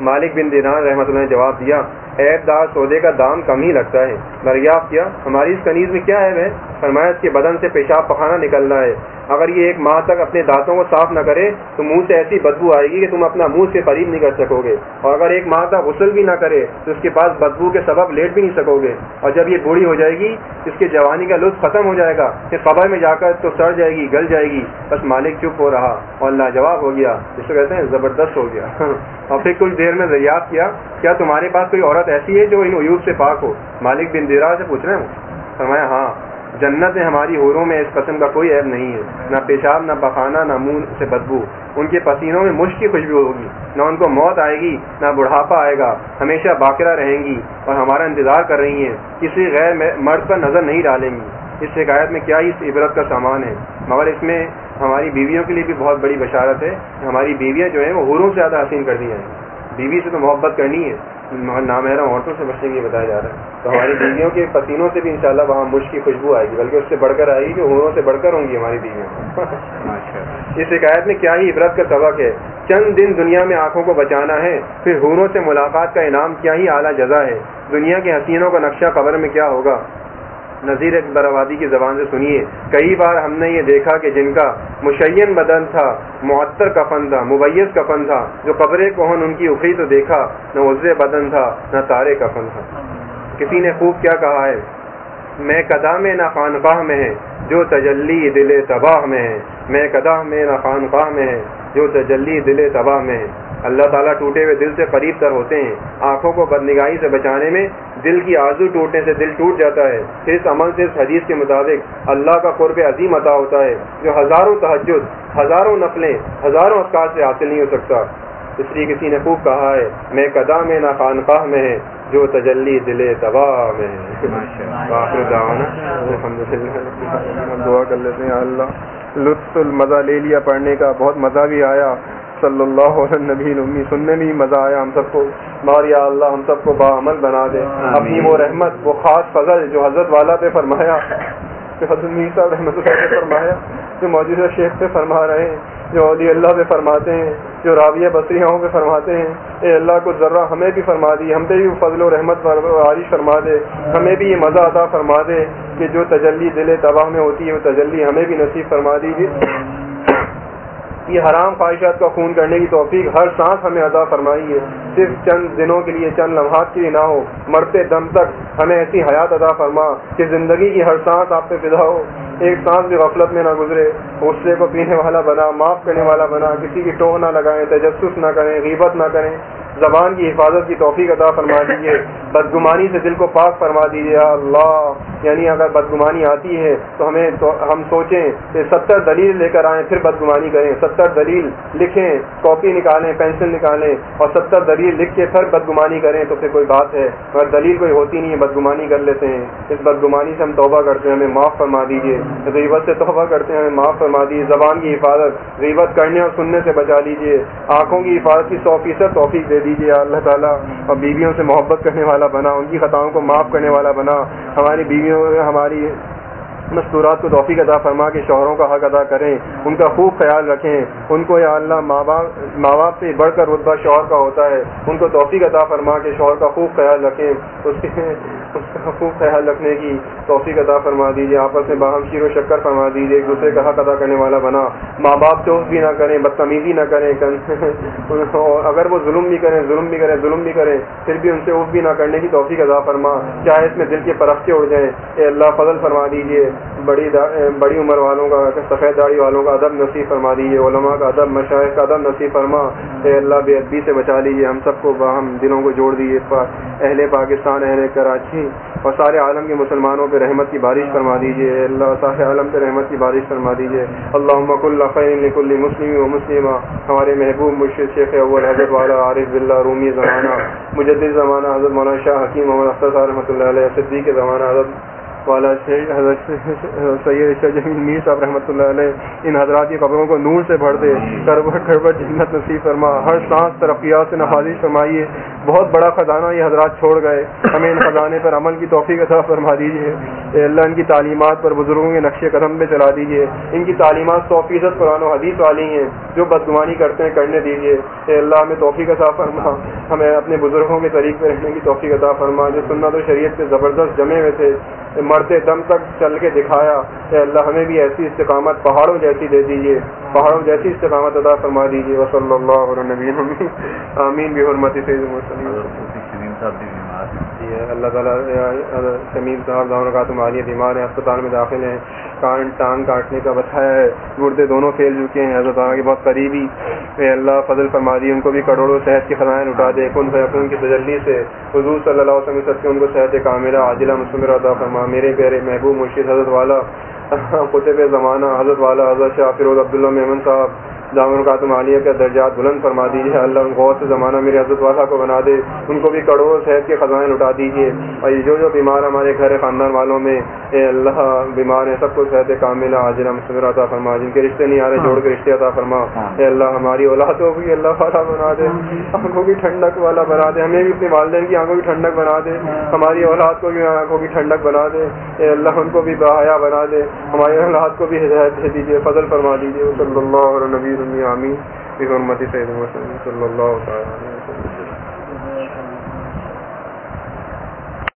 مالک بن دینار رحمۃ اللہ نے جواب دیا، عیب دار سودے کا دام کم ہی لگتا ہے۔ دریافت کیا۔ ہماری اس کنیز میں کیا عیب ہے؟ فرمایا، اس کے بدن سے پیشاب پخانا نکلنا ہے۔ اگر یہ ایک ماہ تک اپنے دانتوں کو صاف نہ کرے، تو منہ سے ایسی بدبو آئے گی کہ تم اپنا منہ سے قریب نہیں کر سکو گے۔ اور اگر ایک ماہ تک غسل بھی نہ کرے، تو اس کے پاس بدبو کے سبب لیٹ بھی نہیں سکو گے۔ اور جب یہ بوڑھی ہو جائے گی، اس کے جوانی کا لطف ختم ہو جائے گا۔ کہ قبر میں جا کر تو سڑ جائے گی، گل جائے گی۔ بس مالک چپ ہو رہا اور اللہ جواب ہو گیا۔ جس کو کہتے ہیں زبردست ہو گیا۔ <laughs> اور پھر کچھ دیر میں دریافت کیا کیا تمہارے پاس کوئی عورت ایسی ہے جو ان عیوب سے پاک ہو؟ مالک بن دیرا سے پوچھ رہے ہیں؟ فرمایا ہاں۔ جنت میں ہماری ہوروں میں اس قسم کا کوئی عیب نہیں ہے۔ نہ پیشاب، نہ پخانا نہ منہ سے بدبو۔ ان کے پسینوں میں مشق کی خوشبو ہوگی۔ نہ ان کو موت آئے گی، نہ بڑھاپا آئے گا۔ ہمیشہ باقرہ رہیں گی اور ہمارا انتظار کر رہی ہیں۔ کسی غیر مرد پر نظر نہیں ڈالیں گی۔ اس شکایت میں کیا ہی اس عبرت کا سامان ہے؟ مگر اس میں ہماری بیویوں کے لیے بھی بہت بڑی بشارت ہے۔ ہماری بیویاں جو ہیں وہ ہوروں سے زیادہ حسین کر دی ہیں۔ بیوی سے تو محبت کرنی ہے۔ نامحرم عورتوں سے بچنے کے لیے بتایا جا رہا ہے۔ تو ہماری <laughs> بیویوں کے پسینوں سے بھی انشاءاللہ وہاں مشق کی خوشبو آئے گی۔ بلکہ اس سے بڑھ کر آئے گی کہ ہوروں سے بڑھ کر ہوں گی ہماری بیویاں۔ <laughs> اس شکایت میں کیا ہی عبرت کا سبق ہے۔ چند دن دنیا میں آنکھوں کو بچانا ہے پھر ہوروں سے ملاقات کا انعام کیا ہی اعلیٰ جزا ہے۔ دنیا کے حسینوں کا نقشہ قبر میں کیا ہوگا؟ نذیر اکبر آبادی کی زبان سے سنیے۔ کئی بار ہم نے یہ دیکھا کہ جن کا مشین بدن تھا، معطر کفن تھا مبیز کفن تھا، جو قبر کوہن ان کی اخری تو دیکھا، نہ عزر بدن تھا، نہ تارے کفن تھا۔ کسی نے خوب کیا کہا ہے؟ میں کدا میں نہ خانقاہ میں ہے جو تجلی دل تباہ میں ہے میں کدا میں نہ خانقاہ میں ہے جو تجلی دل تباہ میں اللہ تعالیٰ ٹوٹے ہوئے دل سے قریب تر ہوتے ہیں۔ آنکھوں کو بدنگاہی سے بچانے میں دل کی آزو ٹوٹنے سے دل ٹوٹ جاتا ہے۔ پھر اس عمل سے اس حدیث کے مطابق اللہ کا قرب عظیم عطا ہوتا ہے۔ جو ہزاروں تحجد ہزاروں نفلیں ہزاروں افکار سے حاصل نہیں ہو سکتا۔ اس لیے کسی نے خوب کہا ہے میں قدا میں نہ خانقاہ میں ہے جو تجلی دل تباہ میں ہے دعا کر لیتے ہیں اللہ۔ لطف المزہ لے لیا پڑھنے کا بہت مزہ بھی آیا۔ صلی اللہ علیہ نبی امی سننے میں مزہ آیا۔ ہم سب کو ماریا اللہ ہم سب کو باعمل بنا دے۔ اپنی وہ رحمت وہ خاص فضل جو حضرت والا پہ فرمایا۔ حضرت میر صاحب رحمۃ اللہ نے فرمایا، جو موجودہ شیخ پہ فرما رہے ہیں، جو اولی اللہ پہ فرماتے ہیں، جو رابعہ بصریوں پہ فرماتے ہیں، اے اللہ کو ذرہ ہمیں بھی فرما دی، ہم پہ بھی فضل و رحمت عارش فرما دے، ہمیں بھی یہ مزہ عطا فرما دے کہ جو تجلی دل تباہ میں ہوتی ہے، وہ تجلی ہمیں بھی نصیب فرما دیجیے یہ حرام خواہشات کا خون کرنے کی توفیق ہر سانس ہمیں ادا فرمائی ہے۔ صرف چند دنوں کے لیے چند لمحات کے لیے نہ ہو، مرتے دم تک ہمیں ایسی حیات ادا فرما کہ زندگی کی ہر سانس آپ پہ فدا ہو۔ ایک سانس بھی غفلت میں نہ گزرے، غصے کو پینے والا بنا، معاف کرنے والا بنا، کسی کی ٹوہ نہ لگائیں، تجسس نہ کریں، غیبت نہ کریں۔ زبان کی حفاظت کی توفیق عطا فرما دیجیے بدگمانی سے دل کو پاک فرما دیجیے اللہ۔ یعنی اگر بدگمانی آتی ہے تو ہمیں تو ہم سوچیں کہ ستر دلیل لے کر آئیں، پھر بدگمانی کریں۔ ستر دلیل لکھیں، کاپی نکالیں، پینسل نکالیں اور ستر دلیل لکھ کے پھر بدگمانی کریں تو پھر کوئی بات ہے۔ اگر دلیل کوئی ہوتی نہیں ہے، بدگمانی کر لیتے ہیں۔ اس بدگمانی سے ہم توبہ کرتے ہیں، ہمیں معاف فرما دیجیے غیبت سے توبہ کرتے ہیں، ہمیں معاف فرما دیجیے زبان کی حفاظت، غیبت کرنے اور سننے سے بچا لیجیے آنکھوں کی حفاظت کی سو فیصد توفیق دے دیجیے اللہ تعالیٰ، اور بیویوں سے محبت کرنے والا بنا، ان کی خطاؤں کو معاف کرنے والا بنا۔ ہماری بیویوں، ہماری مستورات کو توفیق ادا فرما کے شوہروں کا حق ادا کریں، ان کا خوب خیال رکھیں۔ ان کو یا اللہ ماں باپ ماں باپ سے بڑھ کر رتبہ شوہر کا ہوتا ہے۔ ان کو توفیق ادا فرما کے شوہر کا خوب خیال رکھیں۔ اس کے، اس کا خوب خیال رکھنے کی توفیق ادا فرما دیجیے آپس میں باہم شیر و شکر فرما دیجیے ایک دوسرے کا حق ادا کرنے والا بنا۔ ماں باپ سے بھی نہ کریں، بدتمیزی نہ کریں۔ اگر وہ ظلم بھی کریں، ظلم بھی کریں، ظلم بھی کریں، پھر بھی ان سے اف بھی نہ کرنے کی توفیق ادا فرما۔ چاہے اس میں دل کے پرفتے اڑ جائیں۔ اے اللہ فضل فرما دیجیے بڑی بڑی عمر والوں کا سفید داڑھی والوں کا ادب نصیب فرما دیجیے علماء کا ادب مشاعر کا ادب نصیب فرما۔ اے اللہ، بے ادبی سے بچا لیجیے ہم سب کو باہم دلوں کو جوڑ دیجیے اہل پاکستان، اہل کراچی اور سارے عالم کے مسلمانوں پہ رحمت کی بارش فرما دیجیے اللہ، سارے عالم پہ رحمت کی بارش فرما دیجیے اللہ مکل فین مسلم و مسلمہ۔ ہمارے محبوب مرشد شیخ اول حضرت والا عارف بلّہ رومی زمانہ، مجدد زمانہ حضرت مولانا شاہ حکیم محمد اختر رحمۃ اللہ علیہ، صدیق زمانہ حضرت والا حضرت سید شاہ جمیل میر صاحب رحمۃ اللہ علیہ، ان حضرات کی خبروں کو نور سے بھر دے۔ کربت کربت جنت نصیب فرما۔ ہر سانس ترقیات سے نوازش فرمائیے۔ بہت بڑا خزانہ یہ حضرات چھوڑ گئے۔ ہمیں ان خزانے پر عمل کی توفیق عطا فرما دیجیے اللہ، ان کی تعلیمات پر بزرگوں کے نقش قدم پہ چلا دیجیے ان کی تعلیمات سو فیصد قرآن و حدیث والی ہیں۔ جو بدگمانی کرتے ہیں، کرنے دیجیے اللہ، ہمیں توفیق عطا فرما۔ ہمیں اپنے بزرگوں کے طریق پہ رہنے کی توفیق عطا فرما۔ جو سنت و شریعت کے زبردست جمے ہوئے تھے مرتے دم تک چل کے دکھایا کہ اللہ، ہمیں بھی ایسی استقامت پہاڑوں جیسی دے دیجیے پہاڑوں جیسی استقامت ادا فرما دیجیے وصلی اللہ علیہ نبی آمین بھی حرمتی سے اللہ تعالیٰ شمیم صاحب دونوں کا تمہاری بیمار ہیں اسپتال میں داخل ہیں، کان ٹانگ کاٹنے کا بتایا ہے گردے دونوں پھیل چکے ہیں، حضرت تعالیٰ کے بہت قریبی۔ اے اللہ، فضل فرما دی ان کو بھی کروڑوں صحت کی خزائیں اٹھا دے، کن فیقون کی تجلی سے۔ حضور صلی اللہ علیہ وسلم کے ان کو صحت کاملہ، عاجلہ مسمر عطا فرما۔ میرے پیارے محبوب مرشید حضرت والا، <laughs> قطب زمانہ حضرت والا، حضرت شاہ فیروز عبداللہ محمد صاحب دامن قاتم عالیہ کے درجات بلند فرما دیجیے اللہ، ان غور سے زمانہ میرے حضرت والا کو بنا دے، ان کو بھی کروڑوں صحت کے خزائیں لٹا دیجیے اور یہ جو جو بیمار ہمارے گھر خاندان والوں میں، اے اللہ، بیمار ہیں، سب کو صحت کامل حاضر مصور عطا فرما، جن کے رشتے نہیں آ رہے، جوڑ کے رشتے عطا فرما۔ اے اللہ، ہماری اولادوں کو بھی اللہ والا بنا دے، آنکھوں کی ٹھنڈک والا بنا دے، ہمیں بھی اپنے والدین کی آنکھوں کی ٹھنڈک بنا دے، ہماری اولاد کو بھی آنکھوں کی ٹھنڈک بنا دے۔ اے اللہ، ان کو بھی بحایا بنا دے، ہماری اولاد کو بھی ہدایت دے دیجیے فضل فرما دیجیے صلی اللہ علیہ نبی آمین۔ بحرمت سید صلی اللہ علیہ وسلم۔